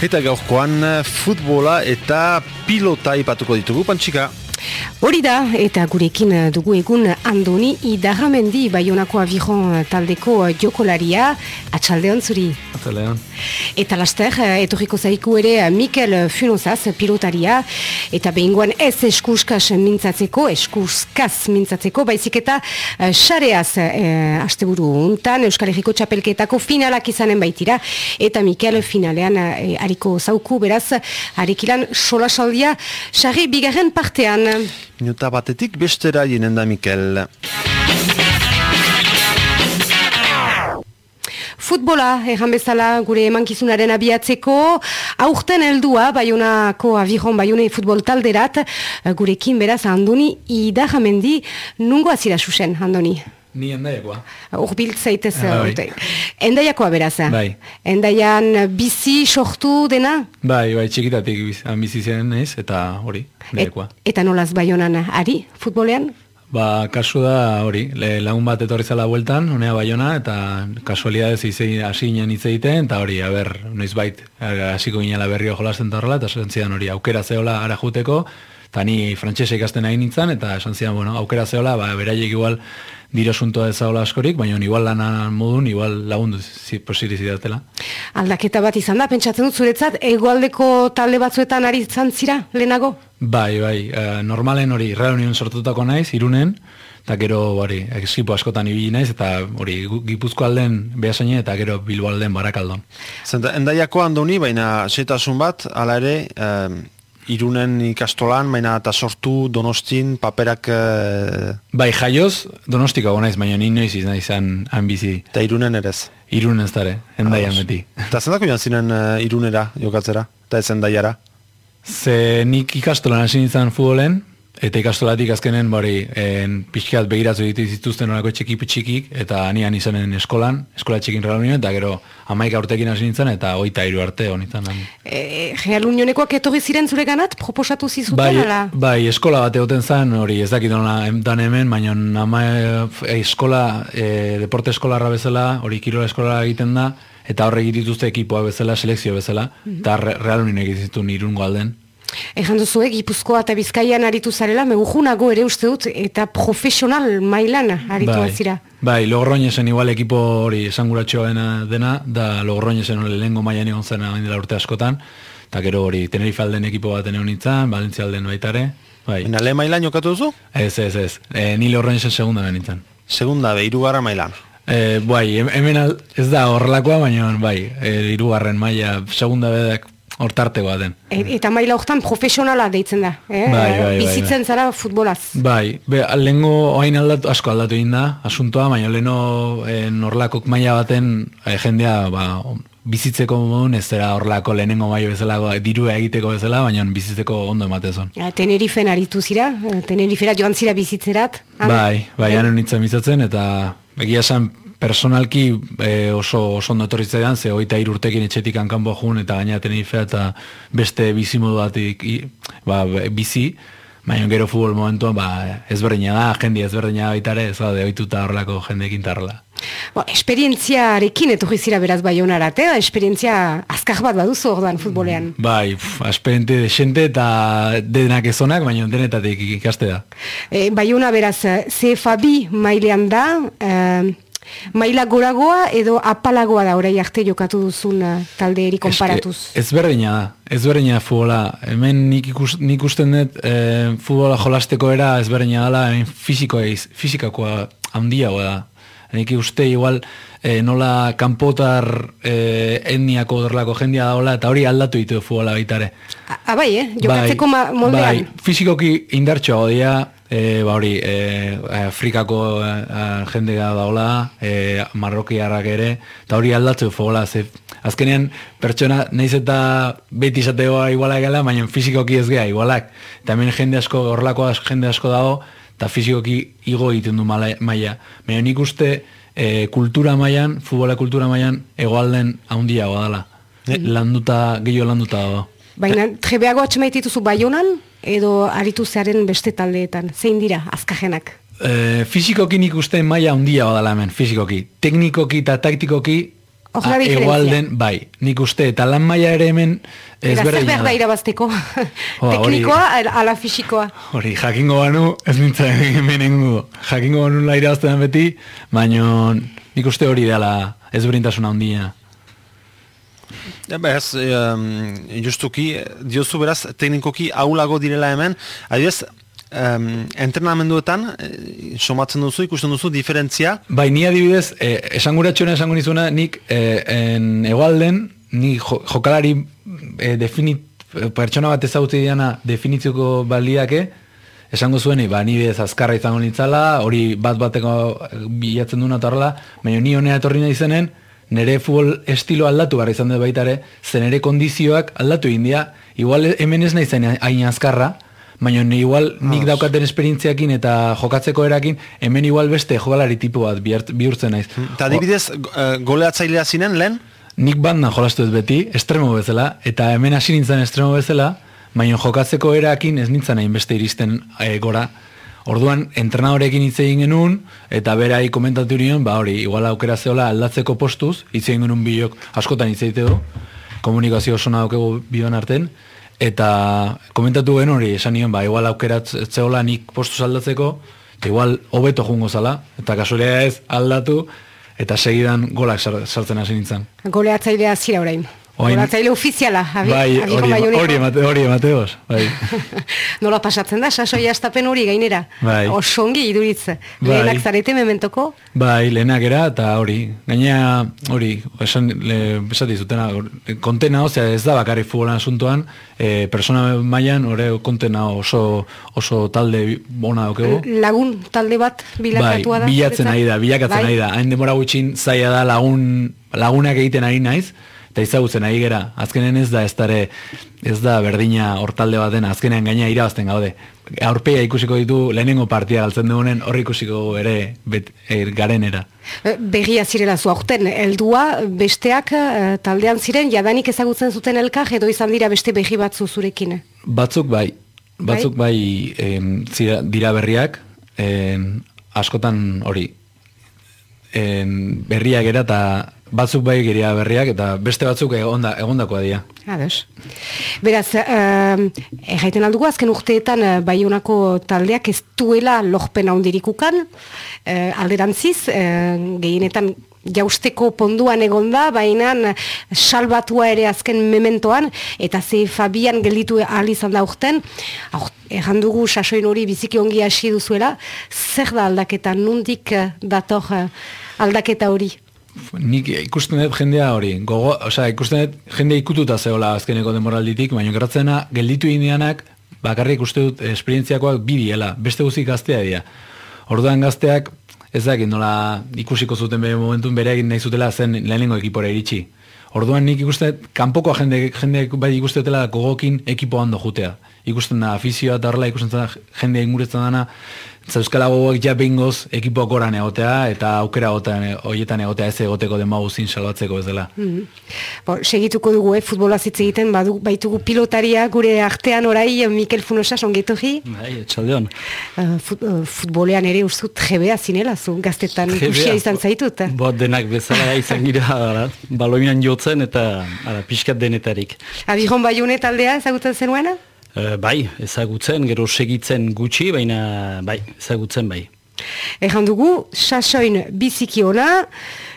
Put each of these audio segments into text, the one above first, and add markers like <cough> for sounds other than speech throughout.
Eta gaurkoan futbola eta pilota ipatuko ditugu, Pantxika. Hori da, eta gurekin dugu egun Andoni Idarramendi Bayonako Aviron taldeko jokolaria, atxaldeon zuri. Atxaldeon. Eta laster, etorriko zaiku ere Mikel Funozaz, pilotaria, eta behingoan ez eskuskas mintzatzeko, eskuskaz mintzatzeko, baizik eta xareaz eh, eh, asteburu untan, Euskal Herriko txapelketako finalak izanen baitira, eta Mikel finalean eh, hariko zauku, beraz, harikilan sola saldia, xarri bigarren partean. Minuta batetik bestera jenen da Mikel. Futbola, erran bezala, gure emankizunaren abiatzeko, aurten heldua, baionako aviron, baione futbol talderat, gurekin beraz, Andoni, idarramendi, nungo azira susen, Andoni? Ni endaiakoa. Urbilt zaitez. Ah, bai. Endaiakoa beraz. Bai. Endaian bizi sortu dena? Bai, bai, txikitatik biz- bizi zen naiz, eta hori, endaiakoa. eta nolaz baionan ari, futbolean? Ba, kasu da hori, le, lagun bat etorri zala bueltan, honea baiona, eta kasualidadez izei hasi ginen hitz egiten, eta hori, aber, noiz bait, hasiko ginela berrio jolasten horrela, eta esan zidan hori, aukera zehola ara juteko, eta ni frantsesa ikasten nahi nintzen, eta esan zidan, bueno, aukera zehola, ba, beraiek igual, diro asuntoa ez zaola askorik, baina igual lanan modun, igual lagundu zi, posiri zidatela. Aldaketa bat izan da, pentsatzen dut zuretzat, egoaldeko talde batzuetan ari izan zira, lehenago? Bai, bai, eh, normalen hori, Real Union sortutako naiz, irunen, eta gero hori, eskipo askotan ibili naiz, eta hori, Gipuzko alden behasaine, eta gero Bilbo alden barakaldon. Zenta, endaiako andoni, baina setasun bat, ala ere, eh, irunen ikastolan, baina eta sortu donostin paperak eh, Bai, jaioz, donostika naiz, baina ni noiz izan izan han bizi. eta irunen erez. Irunen ez dare, endaian beti. Eta <laughs> zendako joan zinen eh, irunera jokatzera, eta ez endaiara. Ze nik ikastolan hasi nintzen futbolen, eta ikastolatik azkenen bari, en, pixkat begiratu ditu zituzten horako txiki txikik, eta nian izanen eskolan, eskola txikin reunion, eta gero amaika urtekin hasi nintzen, eta oita hiru arte honitzen. E, Real Unionekoak etorri ziren zure ganat, proposatu zizuten, Bai, ala? bai, eskola bat egoten zen, hori ez dakit em- dan hemen, baina ama e, eskola, e, deporte eskolarra bezala, hori kirola eskolara egiten da, eta horre dituzte ekipoa bezala, selekzio bezala, eta re, real unin egiten irungo alden. Ejan duzu, eh, Gipuzkoa eta Bizkaian aritu zarela, megujunago ere uste dut, eta profesional mailan aritu bai, zira. bai, Logroñesen igual ekipo hori esanguratxoa dena, da Logroñesen hori lehengo mailan egon zen hain dela urte askotan, eta gero hori Tenerife alden ekipo bat egon nintzen, Valentzia alden baitare, bai. Baina lehen mailan jokatu duzu? Ez, ez, ez, e, ni Logroñesen segunda ben nintzen. Segunda, be, irugarra mailan. E, bai, hem- hemen al- ez da horrelakoa, baina bai, e, irugarren maila segunda bedak hortartegoa den. E, eta maila hortan profesionala deitzen da. Eh? Bai, bai, bai, Bizitzen zara futbolaz. Bai, be, lehengo oain aldatu, asko aldatu egin da, asuntoa, baina leheno e, norlakok maila baten e, jendea ba, bizitzeko modun ez zera horlako lehenengo maila bezala, ba, dirua egiteko bezala, baina bizitzeko ondo ematen zon. Ja, Tenerifen aritu zira, Tenerifera joan zira bizitzerat. Han- Bai, bai, hanen nintzen bizatzen, eta egia esan personalki e, oso, oso ondo etorri zidan, ze hogeita hiru urtekin etxetik hankanbo jun, eta gaina Tenerife eta beste bizimodu batik ba, bizi, baina gero futbol momentuan ba, ezberdina da, jende ezberdina baita ere, ez da, ohituta horrelako jendeekin tarrela. Bo, esperientziarekin etorri zira beraz baionarat, eh? esperientzia azkar bat baduzu ordan futbolean. Bai, pf, aspente desente eta denak ezonak, baina denetatik ikaste da. E, baiona beraz, eh, CFA bi mailean da, eh, maila goragoa edo apalagoa da orai arte jokatu duzun eh, talde eri konparatuz. Eske, ezberdina da, ezberdina da futbola. Hemen nik, ikus, nik usten dut e, futbola jolasteko era ezberdina dela, hemen fisikoa, iz- fisikakoa handiagoa da. Nik uste igual e, nola kanpotar e, etniako dorlako jendia daola, eta hori aldatu ditu futbola baitare. A, a, bai, eh? jokatzeko ma, moldean. Bai, fizikoki indartxoa dira, e, ba hori, e, Afrikako e, jendea daola, e, Marrokiarrak ere, eta hori aldatu fogola, ze azkenean pertsona naiz eta beti izategoa iguala gela, baina fizikoki ez gea igualak. Eta hemen jende asko, horlako jende asko dago, eta fizikoki igo egiten du maila. Baina nik uste e, kultura mailan, futbola kultura mailan, egoalden handiagoa dela. Landuta, gehiago landuta dago. Baina trebeago atxemaitituzu baionan edo aritu zearen beste taldeetan. Zein dira, azkajenak? E, fizikoki nik uste maila handia badala hemen, fizikoki. Teknikoki eta taktikoki Hor da a- diferentzia. egualden, bai, nik uste, eta lan maila ere hemen Eta zer ezberdina behar da irabazteko? hori- <laughs> Teknikoa al- ala fisikoa? Hori, jakingo banu, ez nintzen hemen engu. Jakingo banu la irabazten beti, baina nik uste hori dela ezberdintasuna handia. Ez, um, justuki, diozu beraz, teknikoki aulago direla hemen, adibidez, um, entrenamenduetan, eh, somatzen duzu, ikusten duzu, diferentzia, Bai, ni adibidez, eh, esanguratxoena esango nizuna, nik eh, en egualden, ni jo, jokalari eh, definit, pertsona bat ezagutzen diana definitzeko baliake, esango zuen, ba, ni bidez azkarra izango nintzala, hori bat bateko bilatzen duna eta horrela, baina ni honea etorri nahi zenen, nire futbol estilo aldatu behar izan dut baita ere, ze nire kondizioak aldatu egin dira, igual hemen ez nahi zen hain azkarra, baina igual nik daukaten esperientziakin eta jokatzeko erakin, hemen igual beste jokalari tipu bat bihurtzen naiz. eta adibidez, uh, goleatzailea zinen lehen, Nik banda jolastu ez beti, estremo bezala, eta hemen hasi nintzen estremo bezala, baina jokatzeko erakin ez nintzen hain beste iristen e, gora. Orduan, entrenadorekin hitz egin genuen, eta berai komentatu nion, ba hori, igual aukera zeola aldatzeko postuz, hitz egin genuen bilok askotan hitz egite du, komunikazio oso daukegu bion arten, eta komentatu genuen hori, esan nion, ba igual aukera zeola nik postuz aldatzeko, eta igual hobeto jungo zala, eta kasualea ez aldatu, eta segidan golak sar- sartzen hasi nintzen. Goleatzailea zira orain. Goleatzaile ofiziala. Abi, Bai, hori, hori, emate, hori emateos, bai. <laughs> Nola pasatzen da, sasoi astapen hori gainera. Bai. Osongi iduritz. Bai. Lehenak zarete mementoko. Bai, lehenak era, eta hori, gaina, hori, esan, le, esati zutena, kontena, osea, ez da bakarrik futbolan asuntoan, e, persona mailan ore kontena oso, oso talde bi- ona daukegu. Lagun talde bat Bai, bilakatua da. bilatzen ari da, bilakatzen Bai. ari da. Hain demora gutxin zaila da lagun, lagunak egiten ari naiz, eta izagutzen ari gera. Azkenen ez da ez dare, ez da berdina hortalde baten, azkenean gaina irabazten gaude. Aurpeia ikusiko ditu lehenengo partia galtzen dugunen, horri ikusiko ere bet, er, garenera. Eh, Begia zirela zu aurten, heldua besteak eh, taldean ziren, jadanik ezagutzen zuten elkar, edo izan dira beste begi batzu zurekin. Batzuk bai, batzuk bai, em, zira, dira berriak, em, askotan hori, em, berriak era eta batzuk bai geria berriak eta beste batzuk egonda, egondakoa dira. Ados. Beraz, uh, erraiten aldugu, azken urteetan uh, Baionako taldeak ez duela lorpen handirikukan, uh, alderantziz, uh, gehienetan jausteko ponduan egonda, baina eh, salbatua ere azken mementoan, eta ze Fabian gelditu ahal izan da urten, erran dugu sasoin hori biziki ongi hasi duzuela, zer da aldaketa, nundik eh, dator eh, aldaketa hori? Nik ikusten dut jendea hori, gogo, osea, ikusten dut jendea ikututa zehola azkeneko demoralditik, baina gertatzena gelditu indianak, bakarrik uste dut esperientziakoak bi diela, beste guzik gaztea dira. Orduan gazteak, ez dakit nola ikusiko zuten bere momentun bere egin nahi zutela zen lehenengo ekipora iritsi. Orduan nik ikusten kanpoko jende, jende bai ikusten dutela gogokin ekipo hando jutea. Ikusten da afizioa horrela ikusten da jendea inguretzen dana, Euskal gogoak ja behingoz ekipoak oran egotea eta aukera hoietan egotea ez egoteko demaguzin salbatzeko ez dela. Mm. Bo, segituko dugu, eh, futbola zitze egiten, badu, baitugu pilotaria gure artean orai, Mikel Funosas, ongetorri. Bai, etxaldeon. Uh, fut, uh, futbolean ere uste trebea zinela, zu gaztetan ikusia izan zaitut. eh? Bo, denak bezala izan gira, ara, baloinan jotzen eta ara, pixkat denetarik. Abiron Baione taldea ezagutzen zenuena? E, bai, ezagutzen, gero segitzen gutxi, baina bai, ezagutzen bai. Ejan dugu, sasoin biziki ona,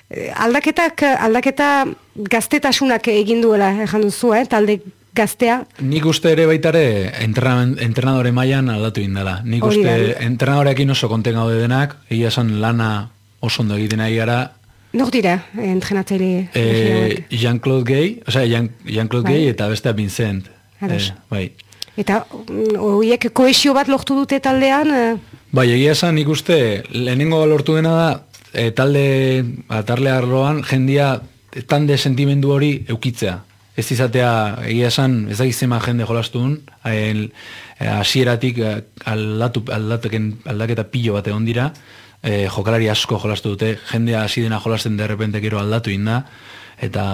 eh, aldaketak, aldaketa gaztetasunak egin duela, ejan duzu, eh, talde gaztea. Nik uste ere baitare entrenadore mailan aldatu indela. Nik uste entrenadorekin oso konten gaude denak, egia esan lana oso ondo egiten ari gara, Nor dira, eh, entrenatzaile? e, Jean-Claude Gay, osea, Jean- Jean-Claude Bai. Gay eta bestea Vincent. Ados. Eh, bai. Eta mm, horiek koesio bat lortu dute taldean, eh, Bai, egia esan nik uste, lehenengo lortu dena da, e, talde, atarle arloan, jendia tande sentimendu hori eukitzea. Ez izatea, egia esan, ez da gizema jende jolastun, el, e, hasieratik e, aldatu, aldateken, aldaketa pilo bat egon dira, e, jokalari asko jolastu dute, jendea hasi dena jolasten derrepente gero aldatu inda, eta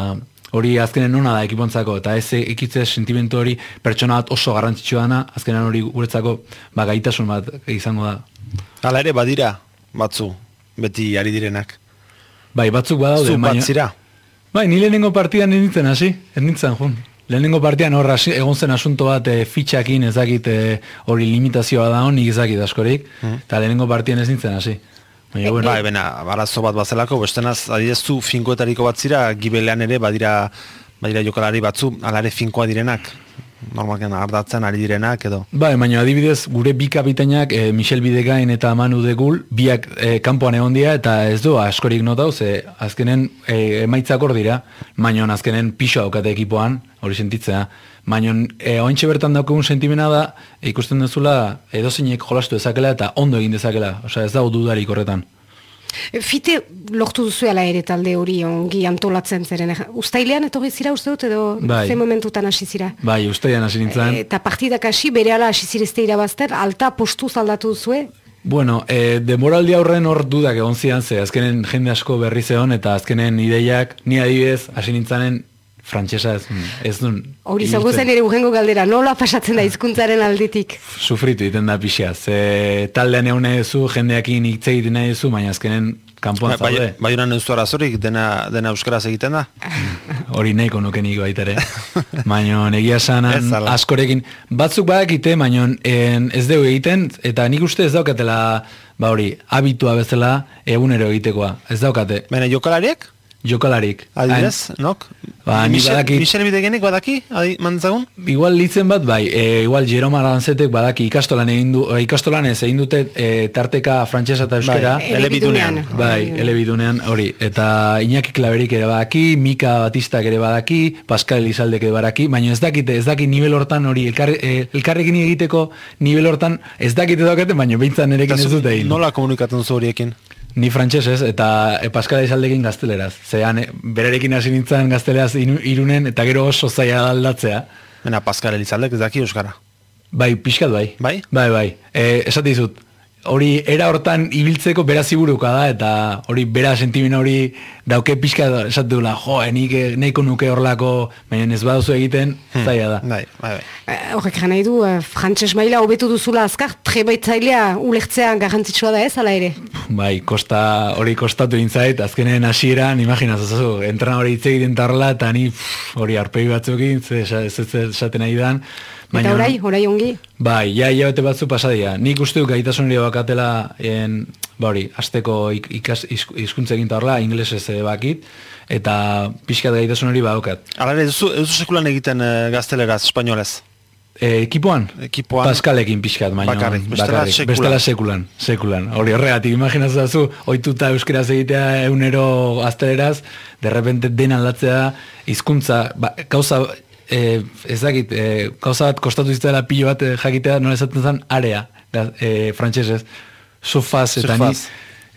hori azkenen nona da ekipontzako, eta ez ekitze sentimentu hori pertsona bat oso garrantzitsua dana, azkenen hori guretzako ba, gaitasun bat izango da. Hala ere badira batzu, beti ari direnak. Bai, batzuk badaude, Zu bat baina, zira. Bai, ni lehenengo partidan nintzen hasi, nintzen jun. Lehenengo partidan hor hasi- egon zen asunto bat e, fitxakin ezakit e, hori limitazioa da hon, nik ezakit askorik, eta lehenengo partidan ez nintzen hasi. Baina, bueno, Bai, bena, barazo bat bazelako, bestenaz, adidez zu finkoetariko bat zira, gibelean ere badira, badira jokalari batzu, alare finkoa direnak, normalken ardatzen ari direnak edo. Bai, baina adibidez, gure bi kapitainak, e, Michel Bidegain eta Manu de Gul, biak e, kanpoan egon dira, eta ez du askorik notau, ze azkenen e, emaitzak hor dira, baina azkenen pixo daukate ekipoan, hori sentitzea. Baina e, ointxe bertan daukagun sentimena da, ikusten duzula, edozeinek jolastu dezakela eta ondo egin dezakela, osea ez dago dudarik horretan. Fite lortu duzu ala ere talde hori ongi antolatzen zeren. Uztailean etorri zira uste dut edo Bai. ze momentutan hasi zira? Bai, usteian hasi nintzen. Eta partidak hasi bere ala hasi zirezte irabazter, alta postu zaldatu duzue? Bueno, e, demoraldi aurren hor dudak egon zian, ze azkenen jende asko berri zeon, eta azkenen ideiak, ni adibidez, hasi nintzanen frantsesa ez, ez dun. Hori izango zen ere urrengo galdera, nola pasatzen da hizkuntzaren aldetik? Sufritu egiten da pixia, ze taldean egun nahi duzu, jendeakin hitz egiten nahi duzu, baina azkenen kanpoan Bai, zaude. bai honan ez du arazorik, dena, dena euskaraz egiten da. <laughs> Hori nahiko nuke nik baita ere. <laughs> Baina egia ala. askorekin. Batzuk badakite, baina ez dugu egiten, eta nik uste ez daukatela, ba hori, habitua bezala egunero egitekoa. Ez daukate. Baina jokalariek, Jokalarik. adibidez, nok? Ba, ni Michel, badakit- Michel Bidegenik badaki, adi, mantzagun? Igual litzen bat, bai, e, igual Jerome Aranzetek badaki ikastolan egin du, e, ikastolan ez egin dute e, tarteka frantsesa eta euskera. Bai, elebidunean. Bai, elebidunean hori. Eta Iñaki Klaberik ere badaki, Mika Batistak ere badaki, Pascal Elizaldek ere badaki, baina ez dakite, ez daki nivel hortan hori, elkar, e, elkarrekin egiteko nivel hortan ez dakite daukate, baina behintzan nerekin ez dute egin. Nola komunikatzen zu horiekin? Ni frantsesez eta e, Pascal Elizaldekin gazteleraz. Zean, e, berarekin hasi nintzen gazteleraz irunen, eta gero oso zaila da aldatzea. Baina Pascal Elizaldek ez daki euskara. Bai, pixkat bai. Bai? Bai, bai. E, esate dizut, hori era hortan ibiltzeko bera ziburuka da, eta hori bera sentimen hori dauke pixka esate dula, jo, eh, nik eh, nahiko nuke horlako, baina ez baduzu egiten, zaila da. Bai, bai, bai. Eh, Horrek nahi du, uh, frantses maila hobetu duzula azkar, trebaitzailea ulertzea garrantzitsua da ez, ala ere? Bai, kosta, hori kostatu intzait, azkenen hasieran, imaginaz, osazu, entran hori hitz egiten tarla, eta ni hori arpegi batzukin, ze esaten nahi dan. Eta orai, orai ongi? Bai, ja hilabete batzu pasadia. Nik uste dut gaitasun hori bakatela en, ba hori, azteko ik, ikas, izk- hizkuntza egin horla, inglesez bakit, eta pixkat gaitasun hori badaukat. Hala ere, ez sekulan egiten eh, gazteleraz, espainolez. E, ekipoan? Ekipoan. Paskalekin pixkat, baina Bakarrik, bestela sekulan. bestela sekulan, sekulan. Hori horregatik, imaginatzen zu, ohituta euskeraz egitea eunero gazteleraz, de repente dena aldatzea, hizkuntza, ba, gauza, e, ez dakit, e, gauza bat kostatu izatela pilo bat eh, jakitea, nola esaten zen, area, da, e, frantsesez, sufaz, eta ni,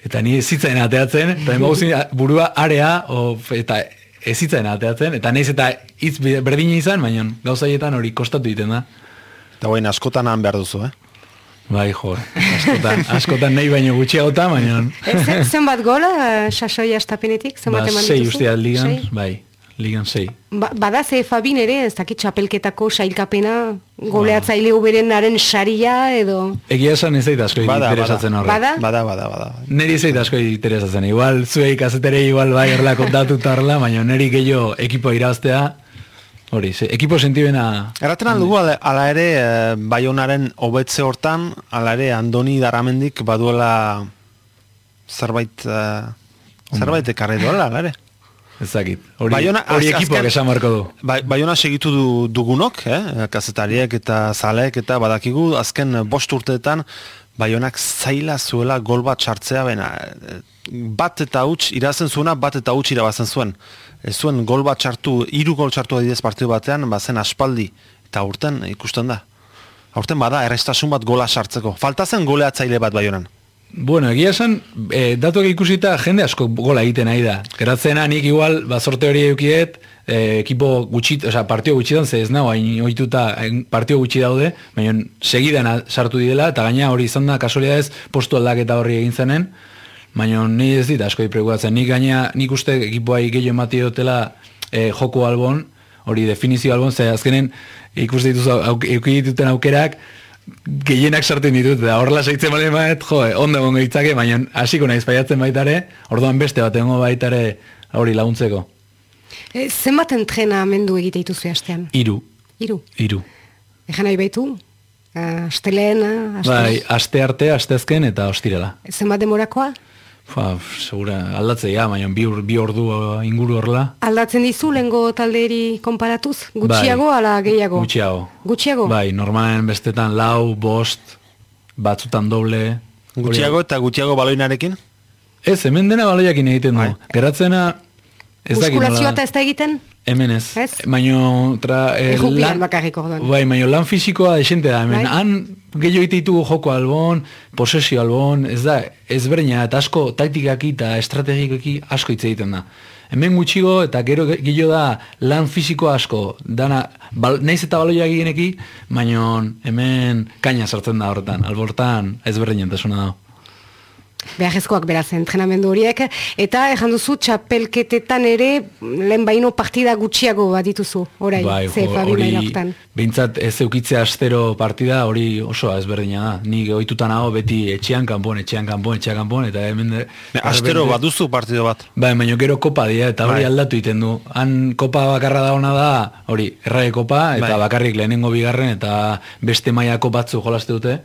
eta ni ez zitzen ateatzen, eta emagu zin, burua area, o, eta ez zitzen ateatzen, eta naiz eta hitz berdina izan, baina gauza haietan hori kostatu egiten da. Eta guain askotan han behar duzu, eh? Bai, jo, askotan, askotan nahi baino gutxiagotan, baina ze- Zenbat gola, uh, sasoia estapenetik, zenbat ba, eman sei dituzu? uste ligan, Sei? bai, ligan sei. Ba, bada ze Fabin ere, ez dakit txapelketako sailkapena, goleatzaile uberenaren saria edo... Egia esan ez zait asko interesatzen horre. Bada? Bada, bada, bada. Neri ez zait asko interesatzen. Igual zuei kazetere igual bai horrela kontatu tarla, baina neri gehiago ekipo iraztea, hori, ze, ekipo sentibena... Erraten aldugu, ala, ala ere, eh, Baionaren hobetze hortan, ala ere, Andoni Daramendik baduela zerbait, eh, zerbait ekarri duela, ala ere. Ez dakit. Hori, Baiona- hori ekipoak azken- esan marko du. Bai, Baiona segitu du, dugunok, eh? kazetariek eta zaleek eta badakigu, azken bost urteetan, Baionak zaila zuela gol bat sartzea, bena, eh, bat eta huts, irazen zuena, bat eta huts irabazen zuen. Ez zuen gol bat sartu, hiru gol sartu adidez partidu batean, bazen aspaldi, eta urten ikusten da. Aurten bada, errestasun bat gola sartzeko. Falta zen goleatzaile bat Baionan. Bueno, egia esan, e, datuak ikusita jende asko gola egiten nahi da. Geratzena nik igual, bazorte hori eukiet, e, ekipo gutxit, oza, partio gutxitan, ze ez nago, hain ohituta hain partio gutxi daude, baina segidan sartu didela, eta gaina hori izan da, kasualidadez, postu aldaketa horri egin zenen, baina ni ez dit asko preocupatzen. Nik gaina, nik uste ekipoai gehiago emati dutela e, joko albon, hori definizio albon, ze azkenen ikuste dituzu, auk, euki dituten aukerak, gehienak sartzen ditut, eta horrela seitzen bale maet, jo, eh, ondo egongo ditzake, baina hasiko naiz paiatzen baitare, orduan beste bat egongo baitare hori laguntzeko. E, zenbat entrenamendu egite dituzu astean? Iru, Hiru. iru. Ejan nahi baitu? Uh, Astelehen, Bai, aste arte, asteazken eta ostirela. zenbat demorakoa? Fa, segura, aldatzea, baina bi, ur- bi ordu uh, inguru horrela. Aldatzen dizu lehengo talderi konparatuz? Gutxiago Bai. ala gehiago? Gutxiago. Gutxiago? Bai, normalen bestetan lau, bost, batzutan doble. Gutxiago eta gutxiago baloinarekin? Ez, hemen dena baloiakin egiten du. Bai. Geratzena, ez Muskulazioa eta ez da egiten? Hemen ez. Ez? Baino, tra, eh, Errupian bakarrik orduan. Bai, baino lan fisikoa desente da. Hemen, Bai. han gehiago egite ditugu joko albon, posesio albon, ez da, ez berina, eta asko taktikaki eta estrategikoki asko hitz egiten da. Hemen gutxigo eta gero ge- gehiago da lan fisiko asko, dana, bal, naiz eta baloia egineki, baino hemen kaina sartzen da horretan, albortan ez berdinentasuna da. Beharrezkoak beraz entrenamendu horiek. Eta erran duzu txapelketetan ere lehen baino partida gutxiago bat dituzu, orain, Bai, ze Fabi behintzat ez eukitzea astero partida, hori oso ezberdina da. Ni ohituta nago beti etxean kanpon, etxean kanpon, etxean kanpon, eta hemen... de- Astero bat duzu partido bat. Bai, baina gero kopa dira, eta hori Bai. aldatu egiten du. Han kopa bakarra da ona da, hori, errae kopa, eta Bai. bakarrik lehenengo bigarren, eta beste mailako batzu jolaste dute,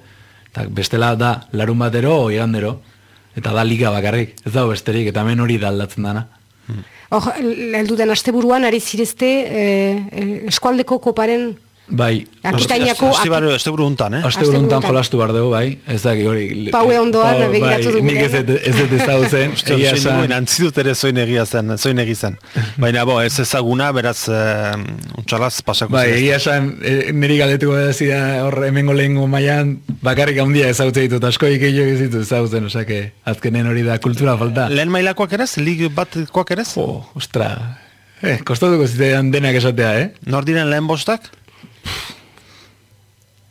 eta bestela da larun batero, igandero, eta da liga bakarrik, ez dago besterik, eta hemen hori da aldatzen dana. Hor, helduten asteburuan ari zirezte eh, eh, eskualdeko koparen Bai, Akitainako Este baro, este buru untan, eh? Aste buruntan jolastu behar dugu, bai. Ez da, hori... Paue ondoan Pau, begiratu dugu Nik ez ez dut ezagutzen, <laughs> Uste, egia zoin esan. duen, antzi dut ere zoin egia zen, zoin egi zen. <laughs> Baina, bo, ez ezaguna, beraz, uh, untxalaz pasako Bai, zirez. egia esan, e, niri galdetuko da zida hor hemengo lehengo mailan bakarrik handia ezagutzen ditut, askoik gehiago ez ditut ezagutzen, osake, azkenen hori da kultura falta. Lehen mailakoak erez? Lig batkoak erez? Oh, ostra, eh, kostatuko zitean denak esatea, eh? Nor diren lehen bostak?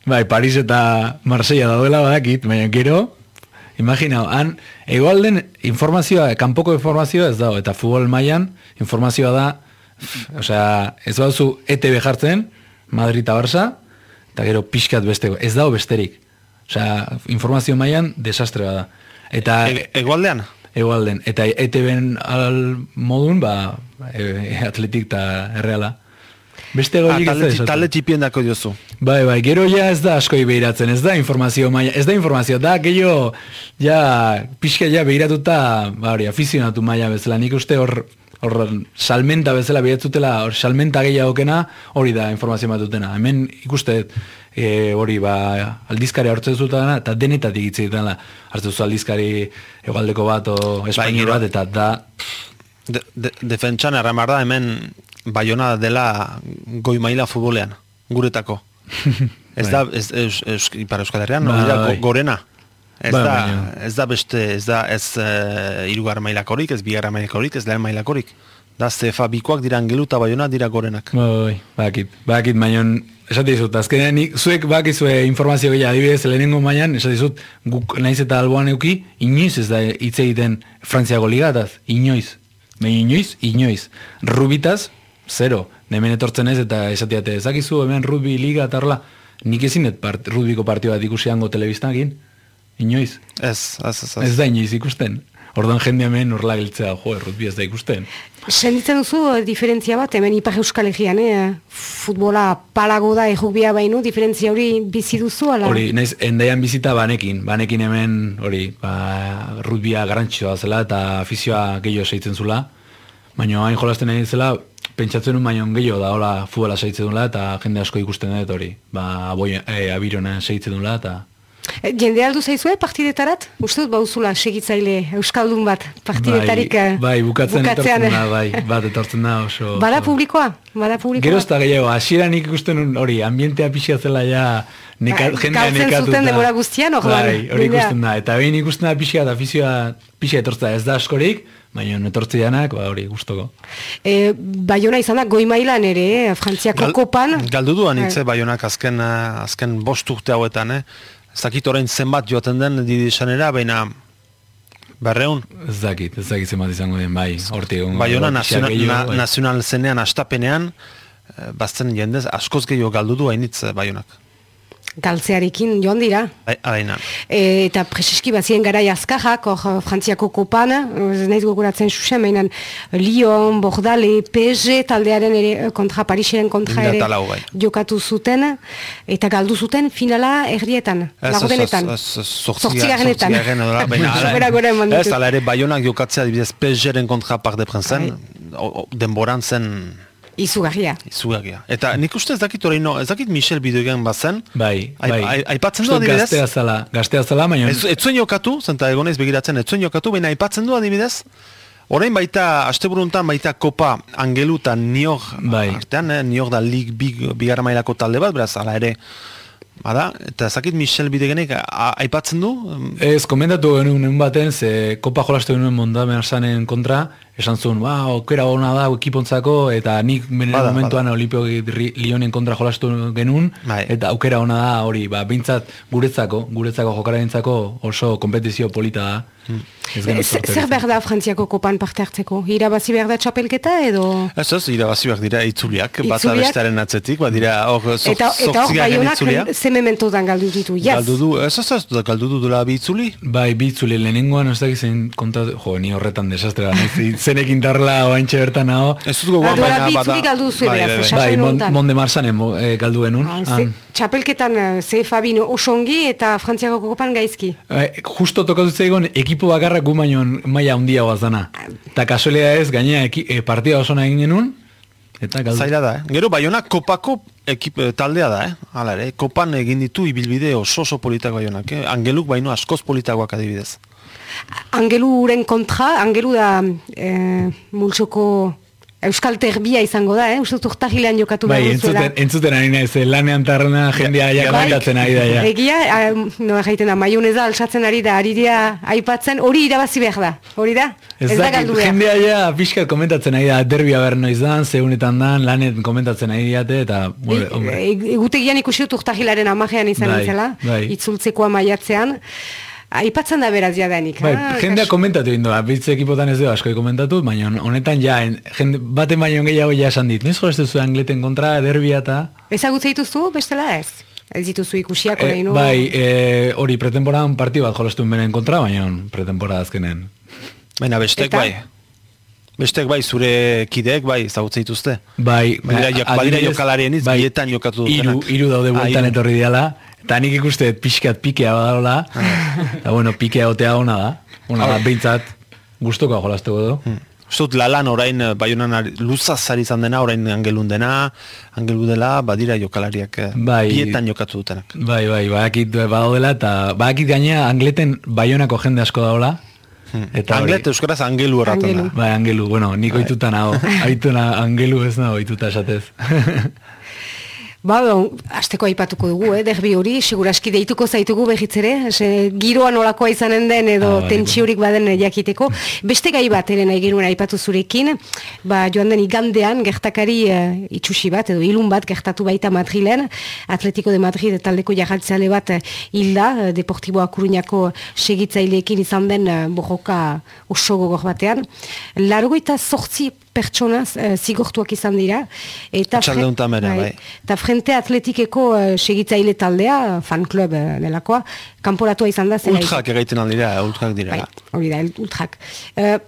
Bai, Paris eta Marsella daudela badakit, baina gero, imagina, han, egoalden informazioa, kanpoko informazioa ez dago, eta futbol mailan informazioa da, osea, ez baduzu ETB jartzen, Madrid eta Barça, eta gero pixkat besteko, ez dago besterik. Osea, informazio mailan desastre da. Eta E egualdean? egoalden, eta ETB-en al modun, ba, e, atletik eta erreala. Beste Ah, goilik ez da talde, desastre. talde txipien dako diozu. Bai, bai, gero ja ez da askoi behiratzen, ez da informazio maila, ez da informazio, da gehiago, ja, pixka ja behiratuta, ba, hori, afizionatu maila bezala, nik uste hor, hor salmenta bezala behiratzutela, hor salmenta gehiagokena, hori da informazio batutena. Hemen ikuste, e, hori, ba, aldizkari hartzen zutena, eta denetatik hitz egiten da, hartzen zu aldizkari egualdeko bat, o espainier gero- bat, eta da, De, de, defentsan erramar da hemen Bayona dela goi maila futbolean, guretako. <laughs> ez da, ez, ez, ez, Ipar Euskal Herrian, no, Bai. dira, go- gorena. Ez Bai, da, baina- ez da beste, ez da, ez uh, irugar mailakorik, ez bigarra mailakorik, ez lehen mailakorik. Da, zefa bikoak dira angelu eta Bayona dira gorenak. Bai, bakit, bakit, baina esate dizut, azkenean zuek bakizue informazio gehiago, adibidez, lehenengo mailan, esate dizut, guk naiz eta alboan euki, inoiz ez da hitz egiten Frantziako ligataz, inoiz. Baina inoiz, inoiz. Rubitaz, zero. Hemen etortzen ez eta esatiate, ezakizu hemen rugby liga eta horrela, nik ezin et part, rugbiko partio bat ikusi hango telebistakin, inoiz. Ez, ez, ez. Ez da inoiz ikusten. Orduan jende hemen horrela giltzea, jo, rugby ez da ikusten. Senditzen duzu eh, diferentzia bat, hemen Ipar Euskal Herrian, eh? futbola palago da errugbia baino, diferentzia hori bizi duzu, ala? Hori, naiz, endaian bizita banekin, banekin hemen, hori, ba, rutbia garrantzitsua zela eta afizioa gehiago seitzen zula. Baina hain jolasten nahi zela, pentsatzen nun baino gehiago da, hola, futbola seitzen dula eta jende asko ikusten dut hori. Ba, aboi, e, abirona seitzen dula eta... Eh, Jende aldu zaizue partidetarat? Uste dut bauzula segitzaile Euskaldun bat partidetarik bai, eh, bai, bukatzen bukatzean, etortzen da, eh? bai, bat etortzen da oso... Bada publikoa? Bada publikoa? Gero ez da gehiago, hasieran ikusten nun hori, ambientea pixia zela ja neka, Ba, jendea nekatuta. zuten denbora guztian, Bai, hori jendea. ikusten da. Eta behin ikusten da pixia eta afizioa pixia etortza ez da askorik, baina etortzi danak, ba hori, gustoko. E, Baiona izan da goi mailan ere, eh? Frantziako kopan. Galdu duan hitze Bai. Bayonak azken, eh, azken bost urte hauetan, eh? Ez dakit orain zenbat joaten den didisanera, baina berreun. Ez dakit, ez dakit zenbat izango den, bai, hortik egon. Bayona pixka nazional, gehiago, na, bai. nazional zenean astapenean, eh, bazten jendez askoz gehiago galdu du hainitz eh, Bayonak. Galtzearekin joan dira. Alaina. E, eta preseski bazien gara azkajak, hor Frantziako kopan, ez nahiz goguratzen susen, mainan Lyon, Bordale, PSG taldearen ere eh, kontra, Pariseren kontra ere jokatu zuten, eta galdu zuten finala ez, ez, Zortzigarrenetan. zortzigarren edo da, baina <laughs> ala- Gora, gora eman Ez, ala ere, baionak jokatzea adibidez PSG-ren kontra par de prentzen, denboran zen Izugarria. izugarria. Eta nik uste ez dakit oraino, ez dakit Michel bideogen bazen, Bai, Ai- bai. ai- aipatzen du adibidez? Gaztea zala, gaztea zala, baina... Ez, ez zuen jokatu, zenta egonez begiratzen, ez zuen jokatu, baina aipatzen du adibidez, orain baita, asteburuntan baita kopa angelu eta nior Bai. artean, eh, nior da lig big, bigarra mailako talde bat, beraz, ala ere, bada, eta zakit Michel bidegenek aipatzen du, Ez, komentatu genuen un baten, ze kopa jolastu genuen mondamen arsanen kontra, esan zuen, ba, okera ona da ekipontzako, eta nik benen Bada, momentuan Olimpio Lionen kontra jolastu genuen, Bai. eta aukera ona da hori, ba, bintzat guretzako, guretzako jokararentzako oso kompetizio polita da. Eh, Zer behar da Frantziako kopan parte hartzeko? Irabazi behar da txapelketa edo... ez ez, irabazi behar dira itzuliak, bata Itzuliak? bestearen atzetik, ba dira hor Eta, eta hor baionak itzulia. ze mementotan galdu ditu, yes. Galdu du, ez ez ez, galdu du dula bi itzuli, Bai, bitzule lehenengoan, ez dakit zein konta, jo, ni horretan desastre da, zenekin tarla oaintxe bertan nago. ez dut gogoan, Ah, baina bada. itzuli galdu duzu Bai, beraz, bai, bai. Bai, mon, monde marsanen mo- eh, galdu genuen. Ah, ze- Txapelketan eh, ze Fabin osongi eta Frantziako kopan gaizki. Eh, justo tokatu zaigon ekipo bakarrak gu baino maila handia guazana. Eta kasualea ez, gainea eki, e, partida oso egin genuen, eta galdu. Zaila da, eh? Gero Baionak kopako ekip, taldea da, eh? Hala ere, kopan egin ditu ibilbide oso oso politak Baionak, eh? Angeluk baino askoz politagoak adibidez. Angeluren kontra, Angelu da eh, multzoko Euskal Terbia izango da, eh? Uste urtahilean jokatu Bai, behar duzuela. entzuten, entzuten ari naiz, eh, lanean tarrena jendea ja, ja, komentatzen ari da, ja. Egia, ah, no jaiten da, maioneza alsatzen ari da, ariria aipatzen, hori irabazi behar da, hori da? Ez, da dakit, galdu behar. jendea ja pixkat komentatzen ari da, derbia behar noiz dan, zeunetan dan, lanet komentatzen ari diate, eta, hombre, E- e- Egutegian ikusi dut urtahilaren amajean izan Bai, nintzela, bai. itzultzekoa maiatzean, aipatzen da beraz jadanik. Bai, ah, jendea komentatu egin doa, bitze ekipotan ez du asko komentatu, baina honetan ja, en, jende, baten baino gehiago ja esan dit, noiz jolazte zu angleten kontra, derbia eta... Ezagutze dituzu, bestela ez? Ez dituzu ikusiak Eh, oraino. bai, eh, hori pretemporan partio bat jolastuen beren kontra, baina pretemporada azkenen. Baina bestek Eta? bai. Bestek bai, zure kideek bai, ezagutzen dituzte. Bai, Badira, jo- badira jokalarien hitz, bietan jokatu dutenak. iru daude Ah, bueltan hiru. etorri diala, eta nik ikuste pixkat pikea badaola, eta bueno, pikea otea ona da, ona da, behintzat, guztoko jolasteko du. Hmm. Dut lalan orain eh, Baionan ari- luzaz izan dena, orain angelun dena, angelu dela, badira jokalariak eh, Bai. bietan jokatu dutenak. Bai, bai, badakit badaudela, eta badakit gainea angleten baionako jende asko daola, eta hori- Anglet euskaraz angelu erraten Angelu. da. Bai, angelu, bueno, nik oituta nago, <laughs> aituna angelu ez nago oituta esatez. <laughs> Ba, asteko aipatuko dugu, eh, derbi hori, seguraski deituko zaitugu behitzere, se, giroa nolakoa izanen den edo Ah, bai, tentsiorik baden jakiteko. Beste gai bat ere nahi genuen aipatu zurekin, ba, joan den igandean gertakari uh, itxusi bat edo ilun bat gertatu baita Madrilen, Atletico de Madrid taldeko jarratzale bat eh, hilda, uh, Deportibo Akuruñako segitzaileekin izan den uh, borroka oso gogor batean. Largoita sortzi pertsona uh, zigortuak izan dira. Eta Atxalde fre- bai. Eta Frente Atletikeko uh, segitzaile taldea, fan club uh, delakoa, kanporatua izan da. Ultrak egiten aldira, ultrak dira. Bai, hori da, ultrak. Uh,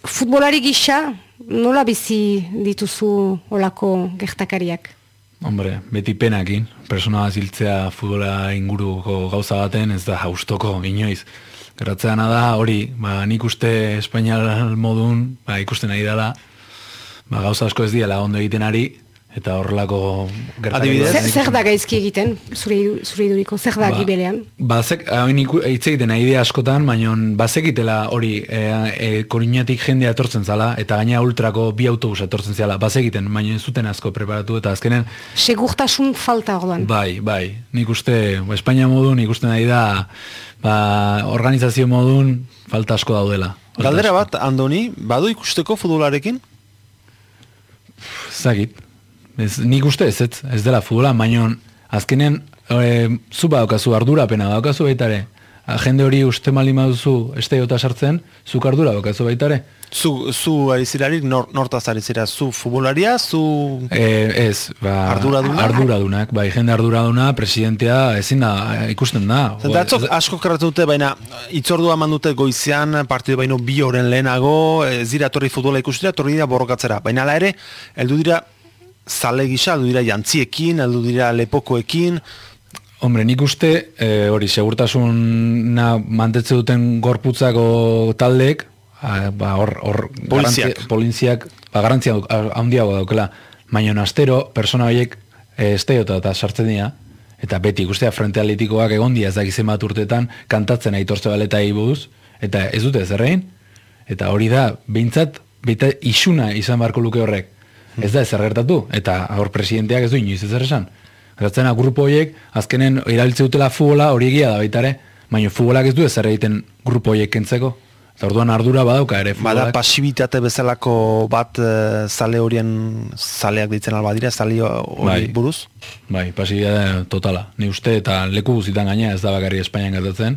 futbolari gisa, nola bizi dituzu olako gertakariak? Hombre, beti penakin, persona ziltzea futbola inguruko gauza baten, ez da haustoko inoiz. Gerratzeana da, hori, ba, nik uste Espainial modun, ba, ikusten ari dela, ba, gauza asko ez diela ondo egiten ari, eta horrelako bat Zer, zer da gaizki egiten, zure, zure iduriko, zer da gibelean? Bazek, hain iku- hitz egiten idea askotan, baina bazekitela hori e, e, koruñatik jendea etortzen zala, eta gaina ultrako bi autobus etortzen zala, bazekiten, baina ez zuten asko preparatu, eta azkenen, Segurtasun falta orduan. bai, bai, nik uste, ba, Espainia modun, nik uste nahi da, ba, organizazio modun, falta asko daudela. Galdera bat, Andoni, badu ikusteko futbolarekin? Zagit. Ez, nik uste ez, ez, ez dela futbola, baina azkenen e, zu badaukazu ardurapena, badaukazu baita ere. Jende hori uste mali maduzu esteiota sartzen, zuk ardura bakazu baitare. Zu, zu ari zirarik, nor, nortaz ari zira, zu futbolaria, zu... E, ez, ba, Arduradunak? arduradunak, bai, jende arduraduna, presidentea, ezin da, ikusten da. Zenta atzok asko karratu dute, baina itzordua eman dute goizean, partidu baino bi horren lehenago, ez dira torri futbola ikustera, torri dira borrokatzera. Baina ala ere, heldu dira zale gisa, heldu dira jantziekin, heldu dira lepokoekin, Hombre, nik uste, e, hori, segurtasuna mantetze duten gorputzako taldek, a, ba, hor, hor, Poliziak. poliziak, ba, garantzia handiago daukela. Baina astero, persona horiek e, esteiota eta sartzen dira, eta beti ikustea frente alitikoak egon dia ez dakizen bat urtetan, kantatzen aitortze baleta buruz, eta ez dute zerrein, eta hori da, behintzat, beita isuna izan beharko luke horrek. Ez da ezer gertatu, eta hor presidenteak ez du inoiz ezer esan. Gertatzen grupo horiek, azkenen erabiltze dutela futbola hori egia da baitare, baina futbolak ez du ezer egiten grupo horiek kentzeko. Eta orduan ardura badauka ere Bada futbolak. pasibitate bezalako bat eh, zale horien zaleak ditzen alba dira, zale hori Bai. buruz. Bai, pasibidade totala. Ni uste eta leku guzitan gaina ez da bakarri Espainian gertatzen.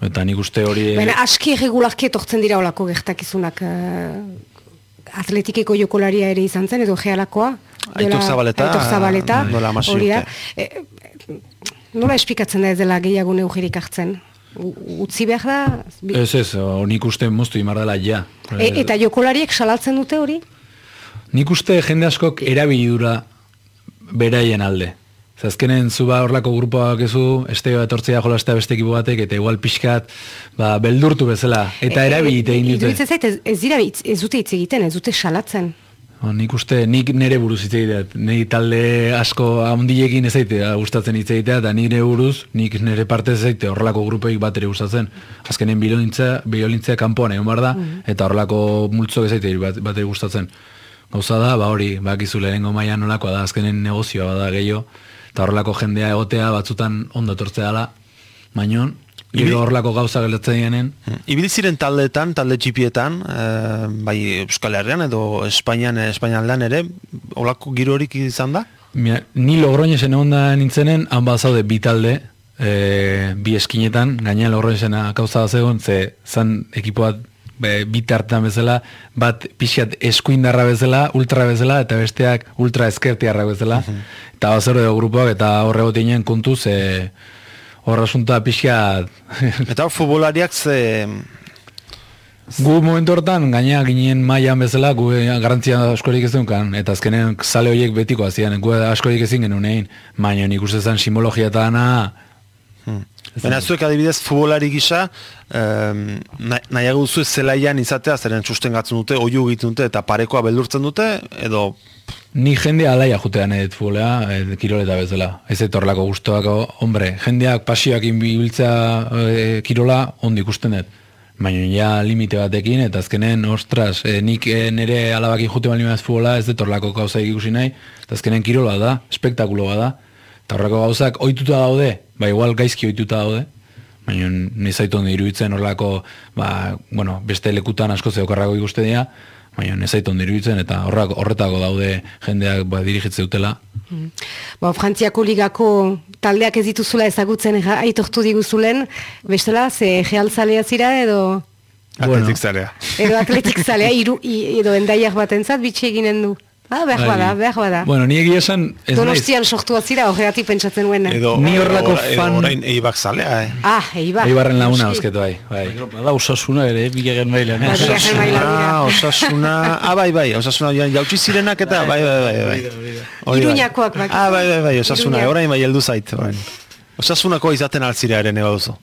Eta nik uste hori... Baina aski irregularki etortzen dira olako gertakizunak uh, atletikeko jokolaria ere izan zen, edo gealakoa. Aitor Zabaleta, Aitor Zabaleta, hori da. urte. E, nola esplikatzen da ez dela gehiago neugirik hartzen? Utzi behar da? Bi- Ez ez, o, nik uste moztu imar dela ja. E, eta jokolariek salaltzen dute hori? Nik uste jende askok erabilidura beraien alde. Zazkenen zu ba horlako grupoak ezu, esteo etortzea jolastea beste ekipo batek, eta igual pixkat, ba, beldurtu bezala. Eta erabilite egin dute. Iruditzen zait, ez, ez dira hitz- ez dute hitz egiten, ez dute salatzen. Ba, nik uste, nik nere buruz hitz egitea, nire talde asko handiekin ez zaite gustatzen hitz egitea, eta nire buruz, nik nire parte ez zaite horrelako grupeik bat ere gustatzen. Azkenen biolintza, biolintzea kanpoan egon behar da, eta horrelako multzok ez zaite bat, bat ere gustatzen. Gauza da, ba hori, bakizu lehenengo mailan nolakoa da, azkenen negozioa bada gehiago, eta horrelako jendea egotea batzutan ondo etortzea dela, baino, gero horrelako gauza gelatzen dienen, Ibili ziren taldeetan, talde txipietan, eh, bai Euskal Herrian edo Espainian, Espainialdan ere, olako girorik izan da? Mira, ni logroñesen egon da nintzenen, han bazaude bi talde, e, bi eskinetan, gaina logroñesena kauza bat zegoen, ze zan ekipo bat be, bi tartan bezala, bat pixat eskuindarra bezala, ultra bezala, eta besteak ultra eskertiarra bezala, eta bazer edo grupoak, eta horre gotinen kontuz, e, horra asuntoa pixat, Eta hor futbolariak ze... Gu momentu hortan, gaina ginen mailan bezala, gu eh, garantzia askorik ez dunkan, eta azkenen sale horiek betiko hasian, gu askorik ezin genuen egin, baina nik uste zen simbologia eta ana, Hmm. Baina zuek adibidez futbolari gisa, um, nahiago duzu zelaian izatea, zeren sustengatzen dute, oiu egiten dute, eta parekoa beldurtzen dute, edo ni jende alaia jutean edet futbolea, e, kiroleta bezala. Ez etorlako gustoako, hombre, jendeak pasioak inbibiltza e, kirola ondo ikusten dut. Baina ja limite batekin, eta azkenen, ostras, e, nik e, nire alabakin jute bali maz futbola, ez detorlako gauza ikusi nahi, eta azkenen kirola da, espektakuloa da, eta horreko gauzak ohituta daude, ba igual gaizki ohituta daude, baina nezaitu ondo iruditzen horrelako, ba, bueno, beste lekutan asko zeokarrago ikuste dira, baina nezaitu ondo iruditzen, eta horrako, horretako daude jendeak ba, dirigitze dutela. Ba, Frantziako ligako taldeak ez dituzula ezagutzen ja, aitortu diguzulen, bestela, ze gehaltzalea zira edo... atletik zarea. Edo atletik <laughs> zalea, iru, i, edo endaiak batentzat bitxi eginen du. Ah, behar bada, behar bada. Bueno, ni egia esan, ez Donostian sortua zira, horregatik pentsatzen nuen. Edo, Ni horrelako fan- Edo orain eibak zalea, eh? Ah, eibar. Eibarren laguna eusketu bai, bai. Bada osasuna ere, bigarren mailan. Bai, eh? mailan dira. osasuna, ah, bai, bai, osasuna jautsi zirenak eta, bai, bai, bai, bai. Bai. Iruñakoak, bakizu. Ah, bai, bai, bai, osasuna, orain bai heldu zait, orain. Osasunako izaten altzira ere neba duzu.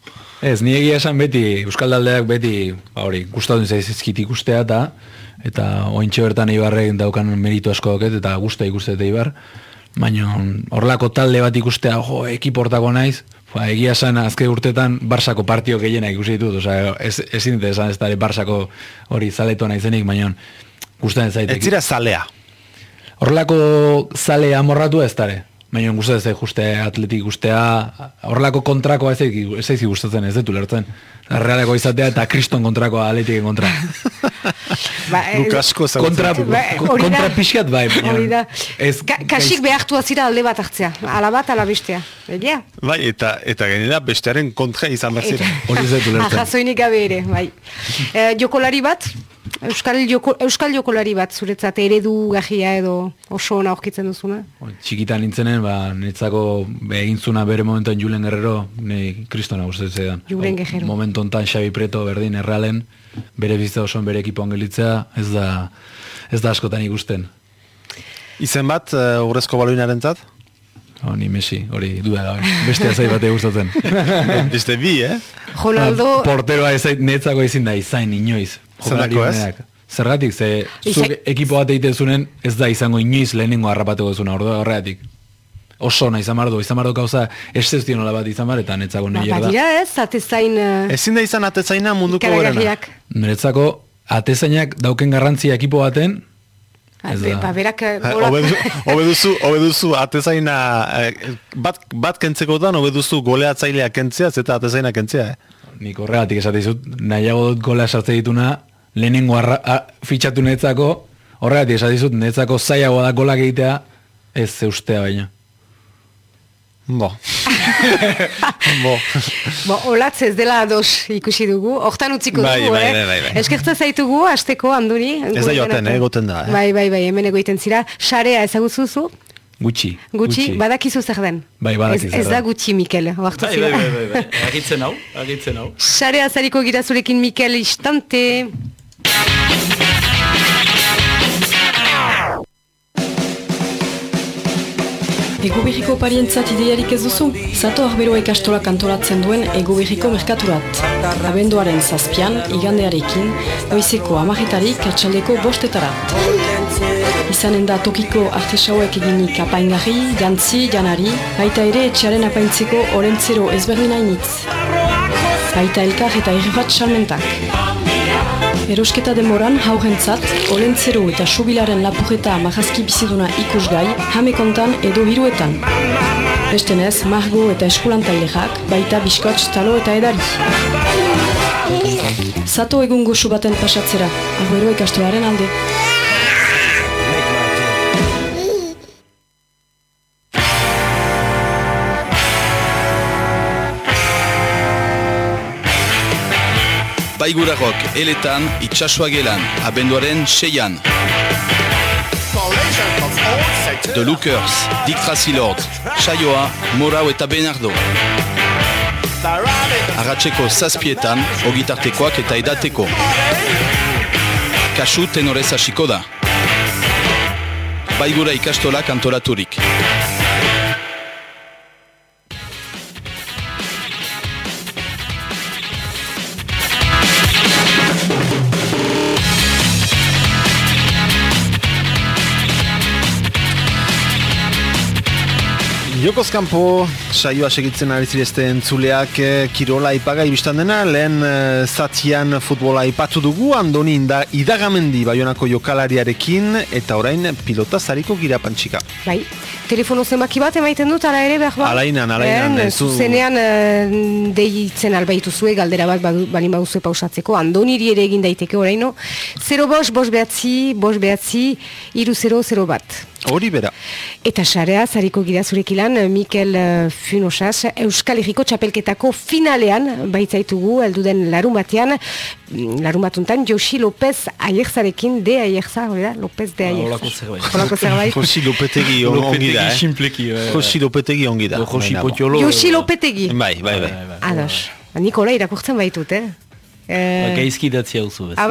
Ez, ni egia esan beti, Euskal Daldeak beti, ba hori, gustatu zaizkit ikustea eta eta ointxe bertan Eibarrek daukan meritu asko doket eta gusta ikuste eta Eibar. Baina horlako talde bat ikustea, jo, ekipo hortako naiz, ba, egia esan azke urtetan Barsako partio gehienak ikusi ditut, osea, ez, ezin dut esan ez da Barsako hori zaleto naizenik, baina gustatzen zait. Ez zalea. Horrelako zale amorratu ez dare. Baina gustatzen zait juste atletik gustea, horrelako kontrakoa ez ez zaiz gustatzen ez dut ulertzen. Realeko izatea eta kriston kontrakoa atletiken kontra. <laughs> Ba, eh, asko kontra. Ba, kontra pixkat bai. Hori da. Ez, Ka kasik behartu azira alde bat hartzea. Ala bat, ala bestea. Egia? Bai, eta eta gainera bestearen kontra izan behar ziren. Hori ez dut <laughs> ulertzen. Ahazoinik gabe ere, bai. E, jokolari bat, Euskal, joko, Euskal jokolari bat, zuretzat eredu gajia edo oso ona aurkitzen duzuna? Txikitan nintzenen, ba, netzako egin zuna bere momentuan Julen Guerrero, nei kristona gustatzen. Julen Guerrero. Momentu hontan Xabi Preto berdin errealen, bere bizitza osoan bere ekipoan gelitzea, ez da, ez da askotan ikusten. Izen bat, uh, urrezko baloinaren zat? Oh, ni Messi, hori duda da, hori. bestea zait bate gustatzen. <laughs> Beste bi, eh? Ronaldo, Porteroa ez zait netzako ezin da izain inoiz. Jokalari ez? onenak. Zergatik, ze zuk ekipo bat egiten zunen, ez da izango inoiz lehenengo harrapatuko zuna, ordu horregatik. Oso na izan bardo, izan bardo gauza excepzionala bat izan bar, eta netzako ba, nahi da. badira ez, atezain uh, Ezin da izan atezaina munduko gorena. Niretzako atezainak dauken garrantzia ekipo baten, Ez Be- da. Ba, berak, eh, Eh, gola- Hobe hobe duzu, hobe duzu atezaina eh, bat, bat kentzekotan hobe duzu goleatzailea kentzea eta atezaina kentzea, eh? nik horregatik esate dizut, nahiago dut gola sartze dituna, lehenengo arra, a, fitxatu netzako, horregatik esate dizut, netzako zaiagoa da golak egitea, ez zeustea baina. Bo. <laughs> Bo. Bo, olatz ez dela ados ikusi dugu, hortan utziko Bai, dugu, bai, eh? bai, bai, bai. Eskertza zaitugu, asteko, anduri. Ez da joaten, eh, egoten da, eh? Bai, bai, bai, hemen egoiten zira. Sarea ezaguzuzu, Gutxi. gutxi, badakizu zer den. Bai, badakizu ez, ez da gutxi, Mikel, oartu Bai, zira. bai, bai, bai, bai. Agitzen hau, agitzen hau. Sarea zariko gira zurekin Mikel istante. Egubirriko parientzat ideiarik ez duzu? Zato arberoa ikastola kantolatzen duen Egubirriko merkaturat. Abenduaren zazpian, igandearekin, goizeko amarretarik atxaldeko bostetarat. Izanen da tokiko artesauek eginik apaingarri, jantzi, janari, baita ere etxearen apaintzeko orentzero ezberdin hainitz. Baita elkar eta irribat salmentak. Erosketa demoran haurentzat, olentzero eta subilaren lapurreta marrazki biziduna ikusgai, jamekontan edo hiruetan. Bestenez, margo eta eskulantailerak, baita biskotx, talo eta edari. Zato egun goxu baten pasatzera, aguero ikastolaren alde. Baigurarok eletan itxasua gelan, abenduaren seian. The Lookers, Dick Lord, Saioa, Morau eta Benardo. Arratxeko zazpietan, ogitartekoak eta edateko. Kasu tenorez hasiko da. Baigura ikastola kantoraturik. Jokoz kanpo saioa segitzen ari zirezte entzuleak eh, kirola ipaga ibistan dena, lehen eh, zatian futbola ipatu dugu, andoni inda, idagamendi baionako jokalariarekin, eta orain pilota zariko gira pantxika. Bai, telefono zenbaki bat emaiten dut, ala ere behar ba? Alainan, alainan, Eh, ez du- Zuzenean eh, deitzen albaitu zue, galdera bat badu, balin baduzue pausatzeko, andoniri ere egin daiteke oraino. 0 bos, bos behatzi, bos behatzi, iru 0, 0 bat. Hori bera. Eta sarea, zariko gira zurekilan, Mikel eh, Funosas, Euskal Herriko txapelketako finalean, baitzaitugu, elduden larumatean, mm, larumatuntan, Josi López Aierzarekin, de Aierza, hori da, López de Aierza. Holako zerbait. Holako zerbait. <laughs> Josi Lopetegi on- ongi da, eh? Bai, bai. Josi Lopetegi ongi da. Josi. Potiolo. Josi Lopetegi. Bai, bai, bai. Ados. Nikola irakurtzen baitut, eh? Eh, Gaizki idatzi hau zu, ez? <laughs>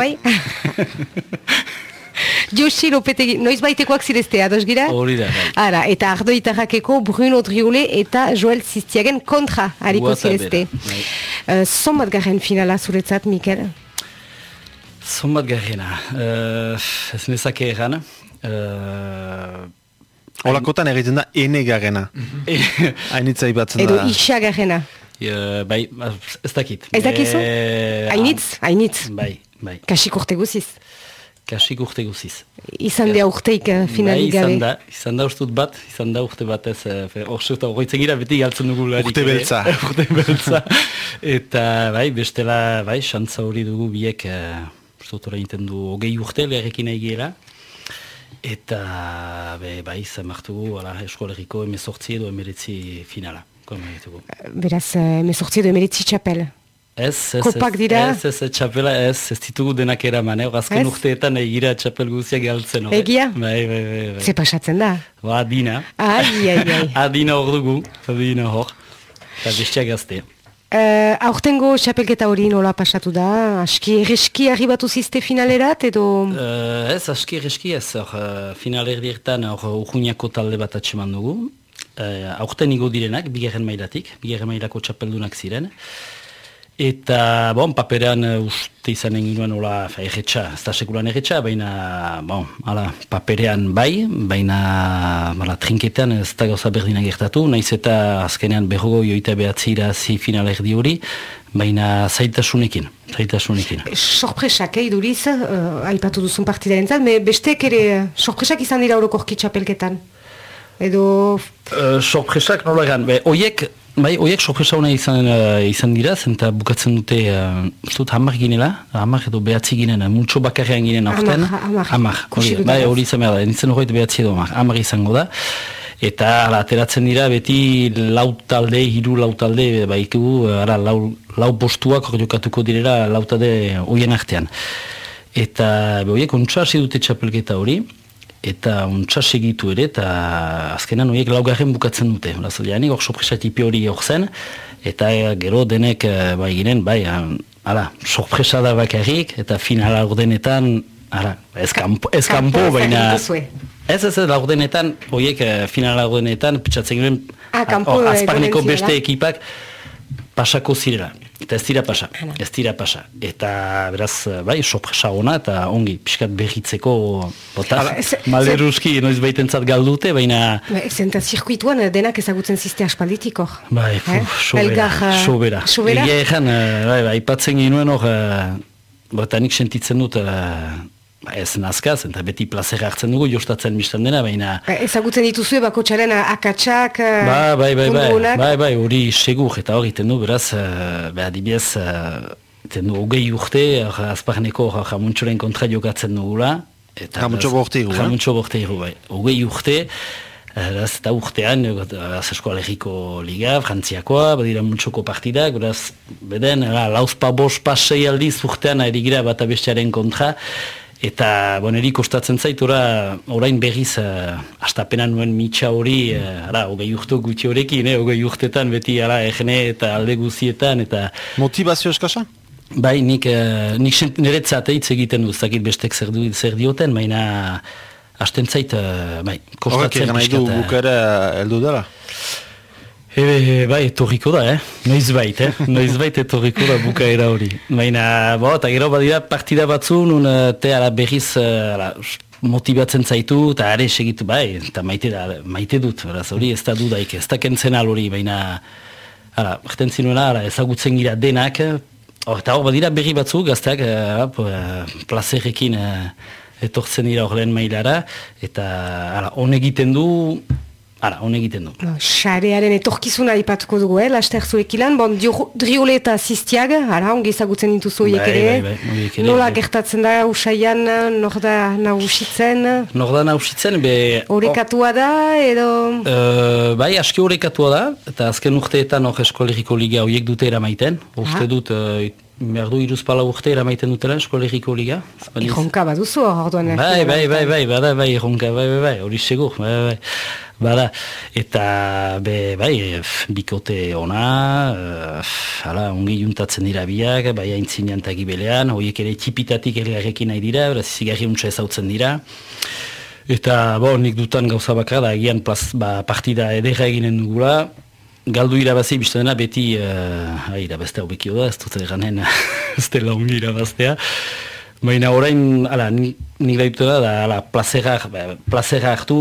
ah? Josi Lopetegi, noiz baitekoak zirezte, ados gira? Hori da, bai. Ara, eta ardo itarrakeko Bruno Driole eta Joel Ziztiagen kontra hariko zirezte. bai. Uh, Zonbat garen finala zuretzat, Mikel? Zonbat garrena. Uh, ez nezake egan. Uh, Olakotan egiten da ene garena. <laughs> Hainitza ibatzen Edo da. isa garena? uh, bai, ez dakit. Ez dakizu? Eh, Hainitz? Hainitz. Bai, bai. Kasik urte guziz. Kasik urte guziz. Izan dea urteik eh, finalik bai, gabe. izan da, izan da ustut bat, izan da urte bat ez, orzuta, horretzen gira beti galtzen dugu larik. Urte beltza. <laughs> urte beltza. Eta, bai, bestela, bai, xantza hori dugu biek, uh, ustut egiten du, hogei urte leherekin nahi gira. Eta, be, bai, zamartu, ala, eskolegiko emezortzi edo emeretzi finala. Beraz, eh, mezortzi edo emeritzi txapel. Ez, ez, Kopak dira? Ez, ez, ez, txapela, ez, ez ditugu denak eraman, eh? azken Ez? urteetan egira txapel guztiak galtzen. hor, eh? Egia? Bai, bai, bai. bai. Ze pasatzen da. Ba, adina. Ai, ai, ai. <laughs> adina hor dugu, adina hor. Eta bestiak gazte. Uh, aurtengo txapelketa hori nola pasatu da? Aski erreski arribatu zizte finalerat edo... Uh, ez, aski eski ez, hor, uh, final erdiertan hor urruñako talde bat atseman dugu. Uh, aurten igo direnak, bigarren mailatik, bigarren mailako txapeldunak ziren. Eta, bon, paperean uh, uste izanen ginoen hola, erretxa, ez da sekulan erretxa, baina, bon, ala, paperean bai, baina, bala, trinketean ez da gauza berdina gertatu, naiz eta azkenean berrogo joita behatzi irazi final erdi hori, baina zaitasunekin, zaitasunekin. Sorpresak, eh, iduriz, uh, aipatu duzun partidaren zan, me bestek ere eh, sorpresak izan dira orokorki txapelketan. Edo... Uh, sorpresak nola egan, be, oiek, bai, oiek sorpresa hona izan, uh, izan dira, eta bukatzen dute, uh, ez dut, hamar ginela, hamar edo behatzi ginen, uh, multxo bakarrean ginen aurten. Hamar, hamar. Bai, hori izan behar da, nintzen horret behatzi edo hamar, hamar izango da. Eta ala, ateratzen dira beti lau talde, hiru lau talde, bai, ikugu, ara, lau, lau postuak jokatuko direla lau talde hoien artean. Eta be, horiek ontsa hasi dute txapelketa hori, eta ontsa segitu ere, eta azkenan horiek laugarren bukatzen dute. Horaz, janik hor sorpresa tipi hori hor zen, eta eh, gero denek eh, bai ginen, bai, eh, ala, sorpresa da bakarrik, eta finala ordenetan, ala, ez kanpo, ez kanpo, baina... Ez, ez, ez, laurdenetan, horiek eh, finala laurdenetan, pitzatzen ginen, Ah, egonen azparneko beste ekipak pasako zirela. Eta ez dira pasa, ez dira pasa. Eta beraz, bai, sorpresa ona eta ongi, pixkat berritzeko, bota, maleruski noiz baitentzat galdute, baina, Ba, Zenta zirkuituan eh, denak ezagutzen zizte aspalditik hor. bai, Eh? puf, sobera, Elgar, eh, sobera. sobera? Egia egan, eh, bai, bai, aipatzen ginuen hor, eh, bota nik sentitzen dut, eh, ba, ez nazkaz, eta beti plazera hartzen dugu, jostatzen mistan dena, baina, Ba, Ezagutzen dituzue bakotxaren akatsak, eh, Ba, bai, bai, bai, puntuunak. bai, bai, hori segur, eta hori iten du, beraz, uh, beha dibidez, uh, iten du, hogei urte, azparneko jamuntxoren kontra jokatzen dugula. eta Jamuntxo borteiru, eh? Jamuntxo borteiru, bai. Hogei urte, Beraz, eta urtean, beraz, eskoalegiko liga, frantziakoa, badira multxoko partidak, beraz, beden, era, lauzpa bos pasei aldiz urtean erigira bat abestearen kontra, eta, bon, eri kostatzen zait, ora, orain berriz, uh, astapena nuen mitxa hori, uh, ara, hogei urtu gutxi horrekin, eh, hogei urtetan, beti, ara, egene eta alde guzietan, eta, Motivazio eskasa? bai, nik, uh, nik sent- niretzat hitz egiten du, ez dakit bestek zer, du, zer dioten, baina, Asten zait, uh, bai, Horrek kostatzen egan nahi du eh, bukere heldu dela. Ebe, bai, etorriko da, eh? Noiz bait, eh? <laughs> Noiz bait etorriko da bukaera hori. Baina, bo, eta gero badira partida batzu, nun, eh, te ala berriz, eh, ala, motibatzen zaitu, eta are segitu, bai, eta maite, da, maite dut, beraz, hori ez da dudaik, ez da kentzen hori, baina, ala, erten zinuela, ala, ezagutzen gira denak, eh, hor, eta hor badira berri batzu, gazteak, eh, eh, eh, etortzen dira hor lehen mailara, eta, ala, hon egiten du, ala, hon egiten du. No, Sarearen etorkizuna aipatuko dugu, eh, laster zuekilan, bon, dio- driole eta ziztiag, ara, ongi ezagutzen dituzu horiek Bai, ere. bai, bai, ere, Nola gertatzen da, usaian, nor da nagusitzen, Nordan hausitzen, be... horekatua da, edo... Uh, bai, aski horrekatua da, eta azken urteetan hor eskolegiko liga horiek dute eramaiten. Uste Ah. dut, uh, behar du iruzpala urte eramaiten dutela eskolegiko liga. Ironka baduzu hor orduan. Bai, bai, bai, bai, bada, bai, erronka, bai, bai, bai, hori segur, bai, bai, bai. Bada, eta, be, bai, bikote ona, uh, hala, ongi juntatzen dira biak, bai, haintzinean eta gibelean, horiek ere txipitatik elgarrekin nahi dira, beraz, zigarri untsa ezautzen dira. Eta, bo, nik dutan gauza bakar da, egian plaz, ba, partida edera eginen dugula, galdu irabazi bizten dena beti, uh, ah, irabaztea hobekio da, ez dut eganen, <laughs> ez dela ongi irabaztea. Baina orain, ala, ni- nik daitu da, da, ala, plazera, ba, plazera hartu,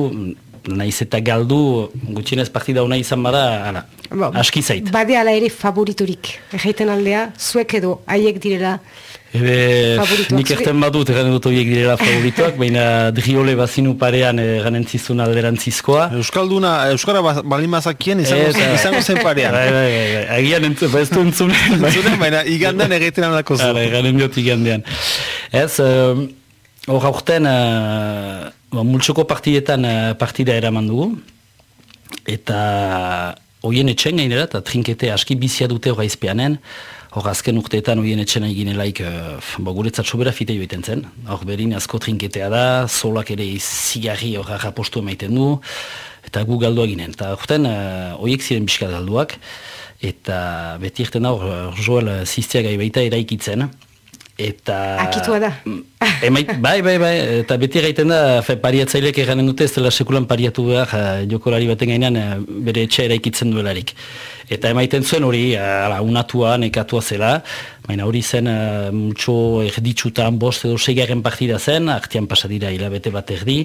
naiz eta galdu, gutxienez partida hona izan bada, ala, Bo, aski zait. Bade ala ere favoriturik. Erraiten aldea, zuek edo haiek direla. Ebe, Favorituak nik erten badut egan dut horiek direla <laughs> favorituak, baina driole bazinu parean eganen zizun alderantzizkoa. Euskalduna, Euskara ba- baldin bazakien izango, Eta- izango zen parean. Bai, bai, bai. Agian entzun, ba ez du entzunen. bai. Baina igandan egiten aldako zu. Hala, eganen diot igandean. Ez, um, hor aurten, uh, ba, multsoko partidetan uh, partida eraman dugu, eta hoien etxen gainera, eta trinkete aski bizia dute hor aizpeanen, hor azken urteetan hoien etxen eginelaik, uh, ba, guretzat sobera fite joiten zen. Hor berin asko trinketea da, solak ere zigarri hor rapostu emaiten du, eta gu galdu eginen. Eta aurten, uh, hoiek ziren biskat galduak, eta beti irten da hor, hor Joel ziztiagai baita eraikitzen, eta... Akitua da. Emait, bai, bai, bai, eta beti gaiten da, fe, pariatzaileek eganen dute, ez dela sekulan pariatu behar, eh, jokolari baten gainean eh, bere etxe eraikitzen duelarik. Eta emaiten zuen hori, eh, ala, unatua, nekatua zela, baina hori zen uh, multxo erditsutan bost edo seigaren partida zen, artian pasadira hilabete bat erdi,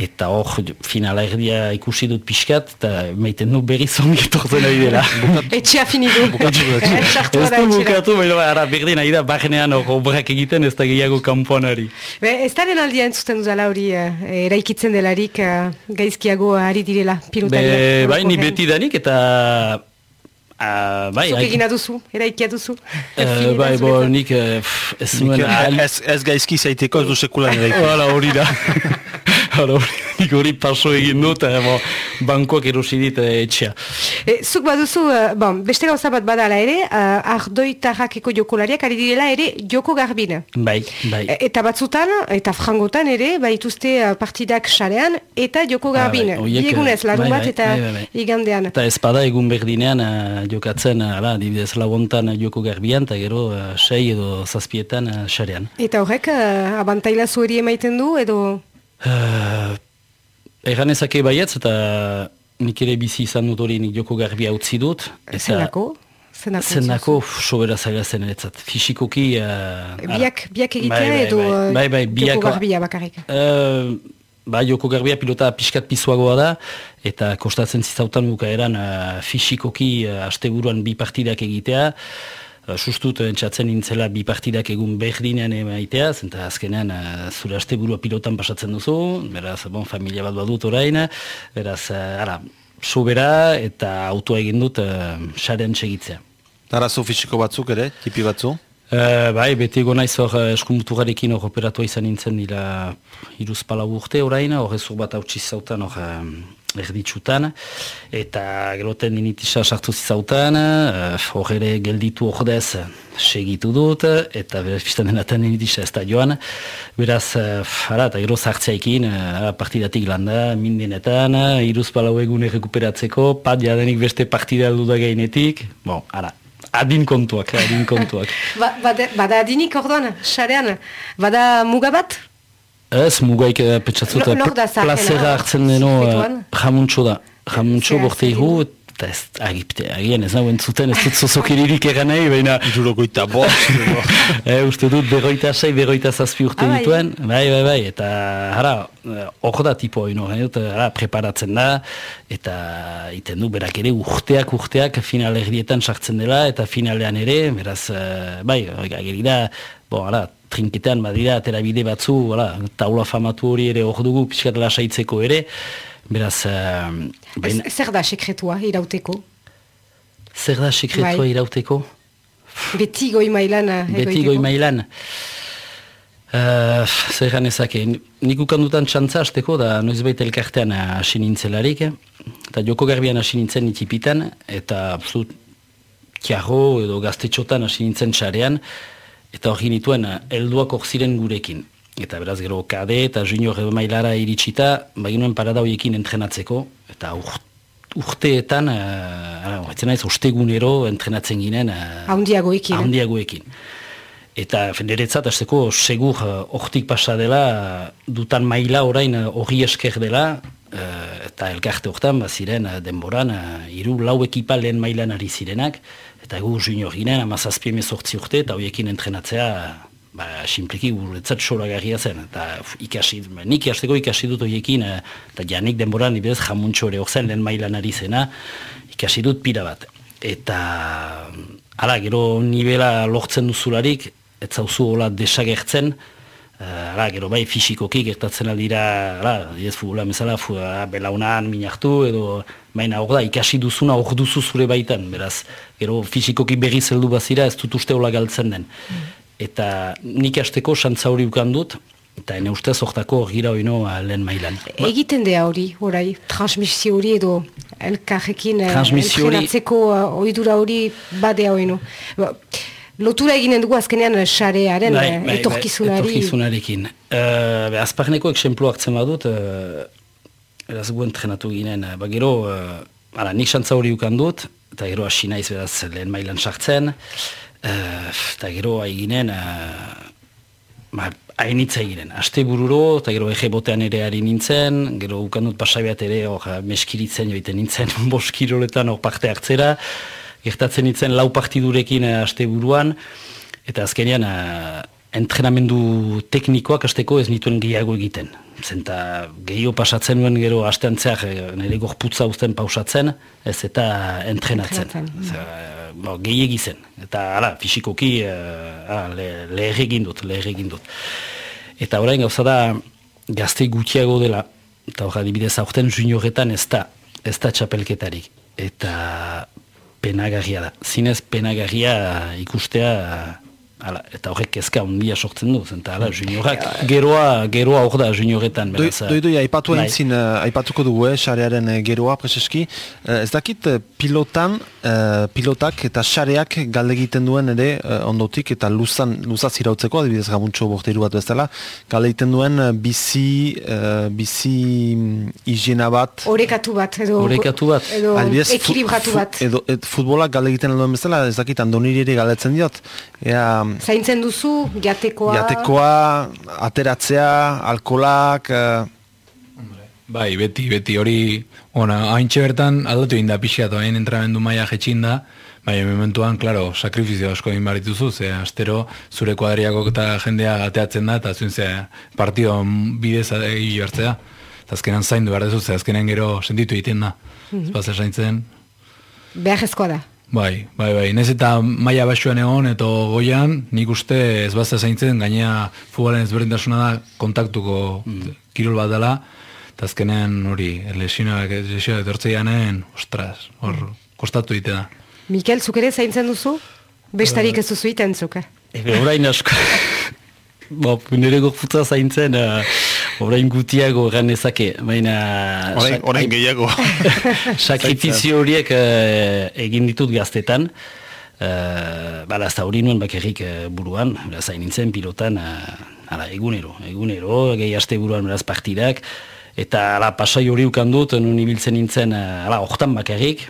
eta hor finala erdia ikusi dut pixkat, eta emaiten du berriz ongi etortzen ari dela. <laughs> Etxea finidu. Bukatu. Eh, sartua Ez da du etxera. bukatu, baina ara, berdin ari da, bajenean hor obrak egiten ez da gehiago kanpoan ari. Be, ez daren aldia entzuten duzala hori eh, eraikitzen delarik eh, gaizkiago ari direla pilotari. Be, bai, ni beti danik eta... Uh, bai, Zuk egina duzu, eraikia duzu. Da bai, bo, nik eh, pff, ez Nik, ez, ez gaizki zaiteko ez du sekulan ere. Hala hori da. Hori, nik hori paso egin dut, eh, bo, bankoak erosi dit eh, etxea. E, zuk baduzu, eh, bon, beste gauza bat badala ere, uh, ardoitarrakeko jokolariak ari direla ere joko garbin. Bai, bai. E, Eta batzutan, eta frangotan ere, baituzte uh, partidak sarean, eta joko Ah, garbin. bai, horiek, Biegunez, larun bai, bat bai, eta bai, bai, bai. igandean. Eta ez bada egun berdinean eh, jokatzen, uh, ala, dibidez laguntan joko garbian, eta gero eh, sei edo zazpietan uh, xarean. Eta horrek, uh, abantaila zueri emaiten du, edo... Uh, Egan ezake baietz, eta nik ere bizi izan dut hori nik joko garbia utzi dut. eta- Zenako? Zenako? Zendako sobera zaila zen eretzat. Fisikoki... Uh, Biak, biak egitea bai, bai, edo bai, eh, bai, bai, joko garbia bakarrik. Uh, ba, joko garbia pilota pixkat pizuagoa da, eta kostatzen zizautan bukaeran uh, fisikoki uh, asteburuan bi partidak egitea, sustut entzatzen nintzela bi partidak egun berdinean emaitea, zenta azkenean uh, zure asteburua pilotan pasatzen duzu, beraz, bon, familia bat badut orain, beraz, uh, ara, sobera eta autoa egin dut uh, xaren segitzea. Arazo fisiko batzuk ere, tipi batzu. Uh, bai, beti ego naiz hor uh, eskumutugarekin hor operatua izan nintzen dira iruz palau urte orain, hor ezur bat hautsi zautan hor uh, erditsutan, eta geroten ninitisa sartu zizautan, uh, hor ere gelditu ordez segitu dut, eta beraz biztan denaten ninitisa ez da joan, beraz, uh, ara, eta gero zartzeekin, uh, partidatik landa, mindenetan, iruz palau egun errekuperatzeko, pat jadenik beste partida aldu da gainetik, bon, ara, adin kontuak, adin kontuak. <laughs> Ba, bada, bada adinik orduan, sarean, bada muga bat? Ez, mugaik uh, petsatzut, Nor- nor da zaharrena, plazera hartzen deno uh, zirkuituan? jamuntxo da. Jamuntxo Zea, borte zer ihu, eta ez, agipte, agian ez nauen zuten, ez dut zozokiririk <laughs> egan nahi, baina... Jurokoita bost. e, <laughs> uste dut berroita sei, berroita zazpi urte Ah, bai. dituen, bai, bai, bai, eta hara, eh, hor da tipo dut, hara, preparatzen da, eta iten du, berak ere urteak, urteak final erdietan sartzen dela, eta finalean ere, beraz, eh, bai, ageri da, bo, hara, trinketean badira, aterabide batzu, hala, taula famatu hori ere hor dugu, pixkat lasaitzeko ere, beraz, uh, Ez- Zer da sekretua irauteko? zer da sekretua Bai. irauteko? Beti goi mailan eh, Beti goi mailan. Uh, zer ganezake, nik ukandutan txantza hasteko da noizbait elkartean hasi nintzelarik, eh? eta joko garbian hasi nintzen itipitan, eta absolut kiarro edo gaztetxotan hasi nintzen txarean, eta hori nituen eh, helduak hor ziren gurekin. Eta beraz gero kade eta junior edo mailara iritsita, baginuen parada horiekin entrenatzeko, eta ur, urteetan, uh, uh, naiz, ostegunero entrenatzen ginen, uh, Haundiagoekin, eh? handiagoekin. Eta niretzat, azteko, segur uh, pasa dela, uh, dutan maila orain uh, hori esker dela, uh, eta elkarte hortan, baziren uh, denboran, uh, iru lau ekipa lehen mailan ari zirenak, eta gu junior ginen, amazazpie mezortzi urte, eta horiekin entrenatzea, ba, simpliki guretzat soragarria zen, eta ikasi, ba, nik ikasteko ikasi dut horiekin, eh, eta janik denboran, ibez, jamuntxo ere hor zen, lehen mailan ari zena, ikasi dut pira bat. Eta, hala, gero nivela lortzen duzularik, ez zauzu hola desagertzen, Uh, ala, gero bai fisikoki gertatzen aldira, ala, ez futbola mesela, fu, uh, belaunan minartu, edo, baina hor da, ikasi duzuna hor duzu zure baitan, beraz, gero fisikoki berri zeldu bazira, ez dut uste hola galtzen den. Mm. Eta nik asteko santza hori ukan dut, eta ene ustez hortako gira oino uh, lehen mailan. Egiten dea hori, orai, transmisio hori edo elkarrekin, elkrenatzeko uh, oidura hori badea oino. Ba, lotura eginen dugu azkenean xarearen bai, bai, bai, etorkizunari. etorkizunarekin. Uh, Azparneko eksemplu hartzen badut, uh, eraz gu entrenatu ginen, uh, gero, uh, ala, nik xantza hori ukan dut, eta gero hasi naiz beraz lehen mailan sartzen, eta gero haiginen, uh, ba, hainitza eginen, aste bururo, eta gero ege botean ere ari nintzen, gero ukandut pasaibat ere, or, meskiritzen joiten nintzen, <laughs> boskiroletan hor parte hartzera, gertatzen itzen lau partidurekin uh, aste buruan, eta azkenean uh, entrenamendu teknikoak asteko ez nituen gehiago egiten. Zenta gehiago pasatzen nuen gero asteantzeak uh, nire gorputza uzten pausatzen, ez eta entrenatzen. entrenatzen. Uh, gehiagi zen. Eta ala, fisikoki uh, lehre egin dut, lehre egin dut. Eta orain gauza da gazte gutxiago dela, eta hori adibidez aurten junioretan ez da, ez da txapelketarik. Eta penagarria da. Zinez penagarria ikustea Ala, eta horrek kezka ondia sortzen du, zenta, ala, juniorak, geroa, geroa hor da junioretan. Doi, doi, doi, aipatu bai. entzin, uh, aipatuko dugu, eh, xarearen geroa, preseski. Uh, ez dakit, pilotan, pilotak eta xareak galde egiten duen ere, ondotik, eta luzan, luzaz irautzeko, adibidez gabuntxo borteiru bat bezala, galde egiten duen bizi, bizi um, higiena bat. Orekatu bat, edo, Orekatu bat. edo adibidez, ekilibratu bat. Edo, et, futbolak galde egiten duen bezala, ez dakit, andoniri ere galdetzen diot. Ea, Zaintzen duzu, jatekoa... Jatekoa, ateratzea, alkolak... Uh... Bai, beti, beti, hori... Ona, haintxe bertan aldatu inda pixeatu, hain entramendu maia jetxin da, bai, momentuan, klaro, sakrifizio asko egin barituzu, ze astero zure kuadriako eta jendea gateatzen da, eta zuen ze partido bidez egi hartzea. Eta azkenan zaindu behar dezu, ze azkenan gero sentitu egiten da. Mm -hmm. Ez zaintzen. Behar da. Bai, bai, bai. Nez eta maila basuan egon, eta goian, nik uste ez bazta zaintzen, gainea futbolen ezberdintasuna da kontaktuko mm. kirol bat dela, eta azkenean hori, lesionak, lesionak etortzeianen, ostras, hor, kostatu dite da. Mikel, zuk ere zaintzen duzu? Bestarik ez duzu iten zuke? Ebe, orain asko. <laughs> Bo, nire gorputza zaintzen, uh, orain gutiago gan ezake, baina... Orain, orain gehiago. <laughs> Sakrifizio horiek uh, egin ditut gaztetan, uh, bala, ez da hori nuen bakarrik uh, buruan, zain nintzen pilotan, uh, ala, egunero, egunero, gehi aste buruan beraz partidak, eta ala, pasai hori ukan dut, nun ibiltzen nintzen, uh, ala, hortan bakarrik,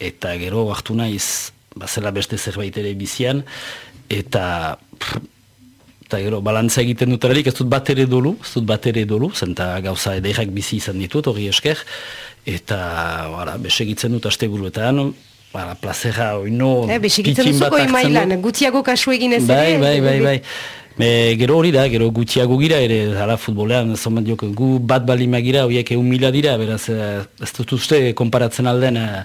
eta gero hartu naiz, bazela beste zerbait ere bizian, eta eta gero, balantza egiten dut erarik, ez dut bat ere dolu, ez dut bat ere dolu, zenta gauza edairak bizi izan ditut, hori esker, eta, bara, besegitzen dut aste buruetan, bara, plazera, oino, eh, besegitzen duzuko imailan, gutiago kasu egin ez bai, ere, bai, bai, bai, Me, gero hori da, gero gutxiago gira ere, hala futbolean, zomat diok, gu bat bali magira, horiek egun mila dira, beraz, eh, ez dut uste konparatzen alden, eh,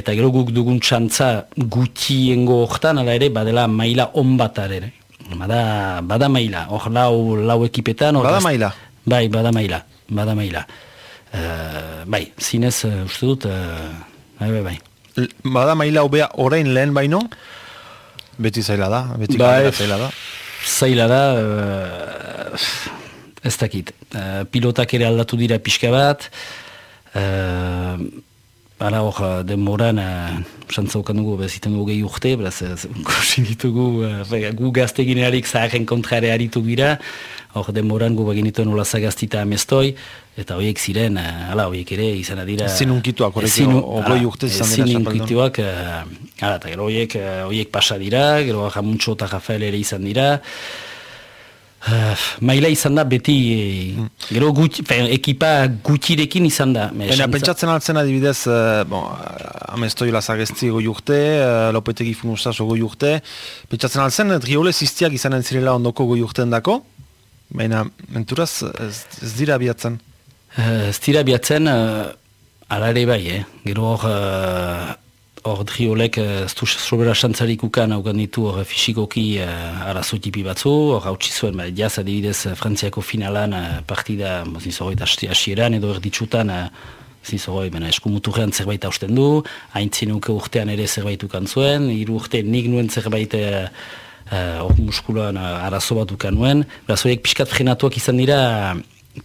eta gero guk dugun txantza gutxiengo hortan, ala ere, badela maila on bat ere. Bada, bada maila, hor lau, lau ekipetan. Bada maila? Bai, bada maila, bada maila. Uh, bai, zinez, uh, uste dut, uh, bai, bai, bai. Bada maila hobea orain lehen baino? Beti zaila da, beti bai, zaila da. Zaila da, uh, ez dakit. Uh, pilotak ere aldatu dira pixka bat, uh, Hala hor, eh, denboran, uh, santzaukan dugu, beziten dugu gehi urte, beraz, gosin <laughs> ditugu, uh, gu gazte ginearik zaharren kontrare haritu gira, hor denboran gu bagin dituen ula zagaztita amestoi, eta horiek ziren, uh, hala horiek ere, izan adira... Ezin unkituak, horrek ogoi urte izan dira. Ezin unkituak, hala, eta gero horiek, horiek pasa dira, gero Jamuntxo eta Rafael ere izan dira, Uh, maila izan da beti mm. gero guti, ekipa gutirekin izan da Baina pentsatzen altzen adibidez uh, bon, amestoi lazagezti goi urte uh, lopetegi funustaz goi urte pentsatzen altzen triole ziztiak izan entzirela ondoko goi urtean dako baina menturaz ez, ez dira biatzen uh, ez dira biatzen uh, alare bai eh? gero hor uh, hor driolek eh, ez du sobera xantzarik ukan haugan ditu hor fisikoki uh, arazo tipi batzu, hor hau zuen, ba, jaz adibidez eh, Frantziako finalan uh, partida, zinzoroi, hasieran edo erditsutan, uh, zinzoroi, bena eskumuturrean zerbait hausten du, haintzin uke urtean ere zerbait ukan zuen, hiru urte nik nuen zerbait uh, uh, muskuloan uh, arazo bat ukan nuen, beraz horiek pixkat frenatuak izan dira,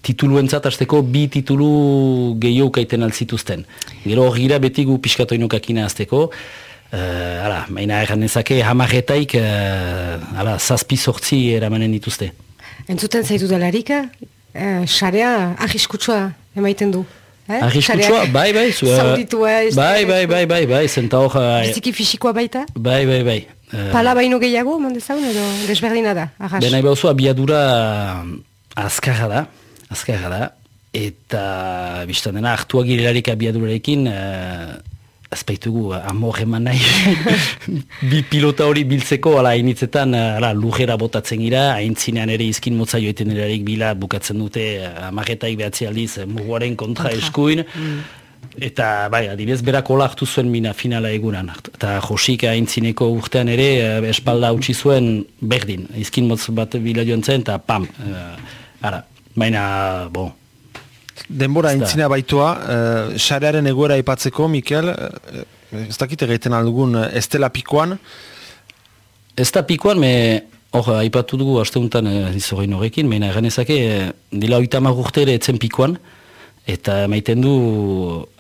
tituluentzat azteko bi titulu gehiago kaiten altzituzten. Gero hor gira beti gu piskatoinokakina azteko, uh, ala, maina erran ezake hamarretaik, uh, ala, zazpi sortzi eramanen dituzte. Entzuten zaitu delarik, uh, xarea ahiskutsua emaiten du. Eh? Ahiskutsua, bai, bai, zu, uh, bai, bai, bai, bai, bai, zenta hor... Biziki fisikoa baita? Bai, bai, bai. Uh, Pala baino gehiago, mandezaun, edo desberdina da, ahas? Bena iba abiadura azkarra da, azkarra da, eta biztan dena, hartua girelarik abiadurarekin, uh, azpaitugu uh, amor eman nahi, <laughs> bi pilota hori biltzeko, ala hainitzetan, uh, ala, lujera botatzen gira, haintzinean ere izkin motza joetan erarik bila, bukatzen dute, amaretaik behatzi aldiz, muguaren kontra, kontra. eskuin, mm. Eta, bai, adibidez, berak hartu zuen mina finala egunan. Eta Josik haintzineko urtean ere, espalda utzi zuen berdin. Izkin motz bat bila joan zen, eta pam. ara, Baina, bo. Denbora intzina baitua, uh, xarearen egoera ipatzeko, Mikel, uh, ez dakit egiten aldugun, ez dela pikoan? Ez da pikoan, me, hor, aipatu dugu, haste honetan, uh, horrekin, baina eganezake, uh, dila oita magurte ere etzen pikoan, eta maiten du,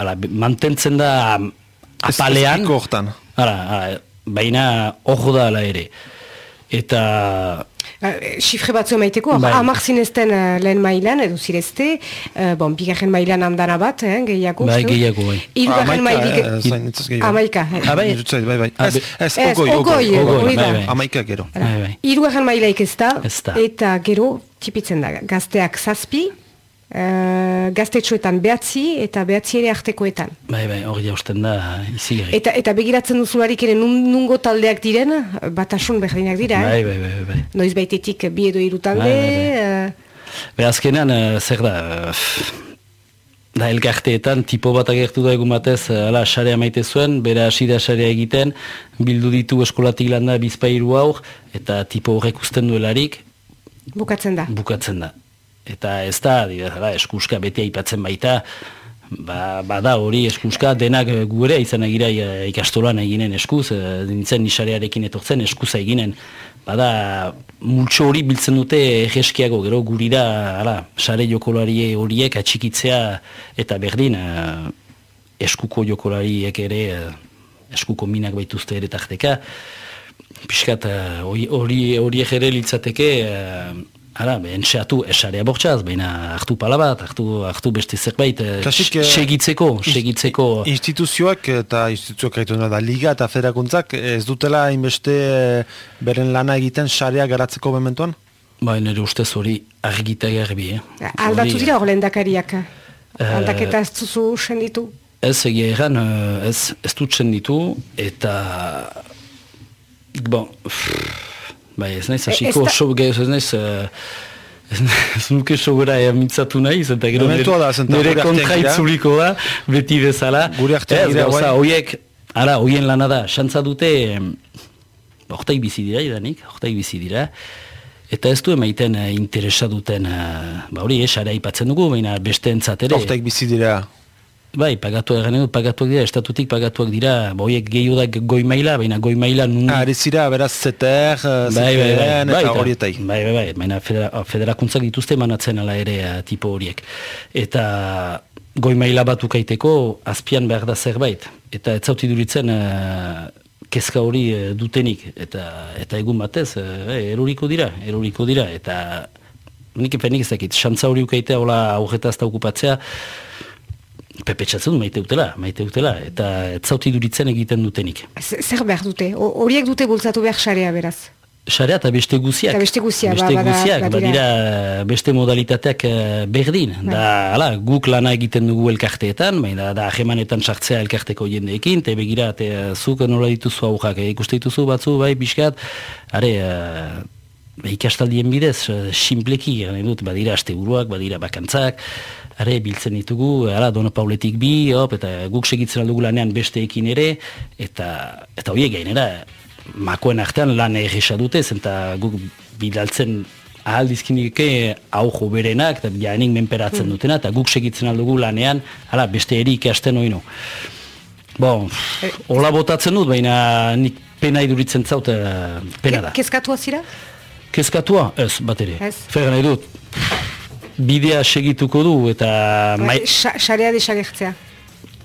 ala, mantentzen da apalean. Ez, piko hortan. baina, hor da ala ere. Eta Sifre batzu emaiteko, bai. amak zinezten uh, lehen mailan, edo zirezte, uh, bon, bigarren mailan amdana bat, eh, gehiago. Bai, gehiago, bai. Irugarren mailik... Amaika. Bai, bai, bai. Ez, ez, ogoi, ogoi, ogoi, amaika gero. Irugarren mailaik ez da, eta gero, tipitzen da, gazteak zazpi, Uh, gaztetxoetan behatzi eta behatzi ere artekoetan. Bai, bai, hori jausten da izi Eta, eta begiratzen duzularik ere nungo taldeak diren, batasun berdinak dira. Bai, bai, bai, bai. Noiz baitetik bi edo iru talde. Bai, bai, bai. Uh... azkenean, uh, zer da, da elkarteetan tipo bat agertu da egun batez, ala, xarea maite zuen, bera hasi da xarea egiten, bildu ditu eskolatik landa bizpairu aur, eta tipo horrek usten duelarik. Bukatzen da. Bukatzen da eta ez da, dira, eskuska beti aipatzen baita, ba, bada hori eskuska denak gure izan egira eh, ikastolan eginen eskuz, e, nintzen nisarearekin etortzen eskuza eginen, bada multxo hori biltzen dute egeskiago, gero gurira, ala, sare jokolari horiek atxikitzea eta berdin, e, eskuko jokolariek ere, eskuko minak baituzte ere tahteka, Piskat, hori hori ere litzateke, Hala, behen seatu esarea bortxaz, baina hartu pala bat, hartu, hartu beste zerbait, eh, Klasik, eh, segitzeko, segitzeko. Instituzioak eta instituzioak gaitu da, liga eta federakuntzak ez dutela inbeste eh, beren lana egiten sarea garatzeko bementuan? Ba, nire ustez hori argita garbi, eh? Aldatu dira hori lendakariak, aldaketa ez duzu senditu? Ez egia egan, ez, ez dut senditu, eta... Bon, Bai, ez naiz, hasiko oso gehiago, ez naiz, ez nuke sobera mitzatu nahiz, eta gero nire kontraitzuliko da, beti bezala. Gure artean gira, bai. Oiek, ara, oien lana da, xantza dute, ortaik bizi dira, idanik, ortaik bizi dira, eta ez du emaiten interesa duten, ba hori, esara ipatzen dugu, baina beste entzat ere. Ortaik bizi dira. Bai, pagatuak gane dut, pagatuak dira, estatutik pagatuak dira, boiek gehiu da goi maila, baina goi maila nun... Ah, zira, beraz, zeter, eh, bai, bai, bai, bai, eta horietai. Bai, bai, bai, baina federa, federakuntzak dituzte manatzen ala ere eh, tipo horiek. Eta goi maila bat ukaiteko, azpian behar da zerbait. Eta ez zauti duritzen, uh, kezka hori dutenik. Eta, eta egun batez, uh, eruriko dira, eruriko dira. Eta nik efenik ezakit, xantza hori ukaitea, hola, aurretaz da okupatzea, Pepetxatzen du maite utela, maite utela, eta ez zauti duritzen egiten dutenik. Zer behar dute? Horiek dute bultzatu behar xarea beraz? Xarea eta beste guziak. Eta beste guziak, beste ba, guziak, badira, beste modalitateak uh, berdin. Ba. Da, ala, guk lana egiten dugu elkarteetan, baina da, ahemanetan sartzea elkarteko jendeekin, eta begira, te, uh, zuk nola dituzu aujak, eh, ikuste dituzu batzu, bai, biskat, are, uh, ikastaldien bidez, uh, simpleki, dut, badira, aste buruak, badira, bakantzak, are biltzen ditugu, ara, Dona Pauletik bi, hop, eta guk segitzen aldugu lanean besteekin ere, eta eta horiek gainera, makoen artean lan egisa dute, eta guk bidaltzen ahal dizkinike hau jo berenak, eta jaenik menperatzen dutena, eta guk segitzen aldugu lanean, ala, beste erik asten oino. Bon, hola botatzen dut, baina nik pena iduritzen zaut, eh, pena da. Kezkatua zira? Kezkatua? Ez, bat ere. Ez. Fer nahi dut, bidea segituko du, eta... mai- Sa- Sarea desagertzea.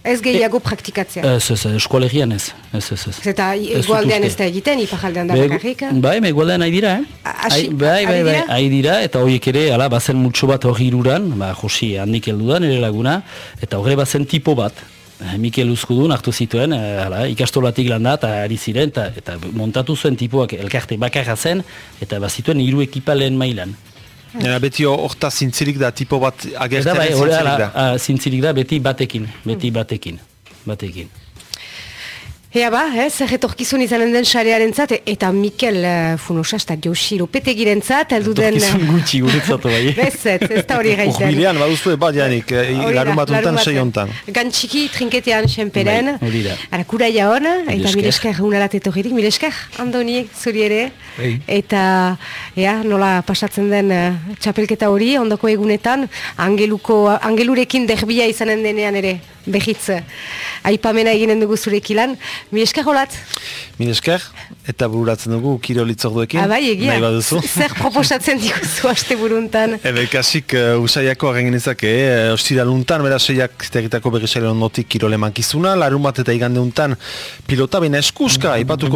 Ez gehiago praktikatzea. Ez, ez, eskualegian ez. Ez, ez, ez. Eta egualdean uste. ez da egiten, ipajaldean da bakarrik. Bai, me egualdean nahi dira, eh? Ai- bai, bai, ari bai, dira? eta horiek ere, ala, bazen multxo bat hori iruran, ba, Josi handik heldu da, nire laguna, eta horre bazen tipo bat, eh, Mikel Uzkudun hartu zituen, eh, ala, ikastolatik landa, eta ari ziren, eta, eta montatu zuen tipoak elkarte bakarra zen, eta bazituen hiru ekipa lehen mailan. Era beti horta zintzirik da tipo bat Eta agertzen bai, zintzirik ala, da. zintzirik da, beti batekin, beti batekin, batekin. Ea ba, eh, zer etorkizun izanen den sarearen zat, eta Mikel uh, Funosa, eta Josi Lopetegiren zat, heldu den... Torkizun gutxi guretzatu bai. <laughs> Ez, ez, da hori <laughs> gaiten. Urbilean, baduzu bat janik, eh, larun bat untan, sei hontan. Gantxiki, trinketean, senperen. Bai. Ara, kuraia hon, eta esker. milesker unarat etorririk. Milesker, Andoni, zuri ere. Bai. Eta, ea, nola pasatzen den eh, txapelketa hori, ondoko egunetan, angeluko, angelurekin derbia izanen denean ere, behitz. Aipamena eginen dugu zurekilan. Milesker holat. Min esker, eta bururatzen dugu kirol itzorduekin. Ah, egia. Nahi baduzu. <laughs> Zer proposatzen diguzu aste buruntan. Ebe, kasik uh, usaiako agen genezake, uh, ostiraluntan, bera seiak tegitako berrizaren ondotik kirole mankizuna, larun bat eta igande untan pilota, baina eskuska, ipatuko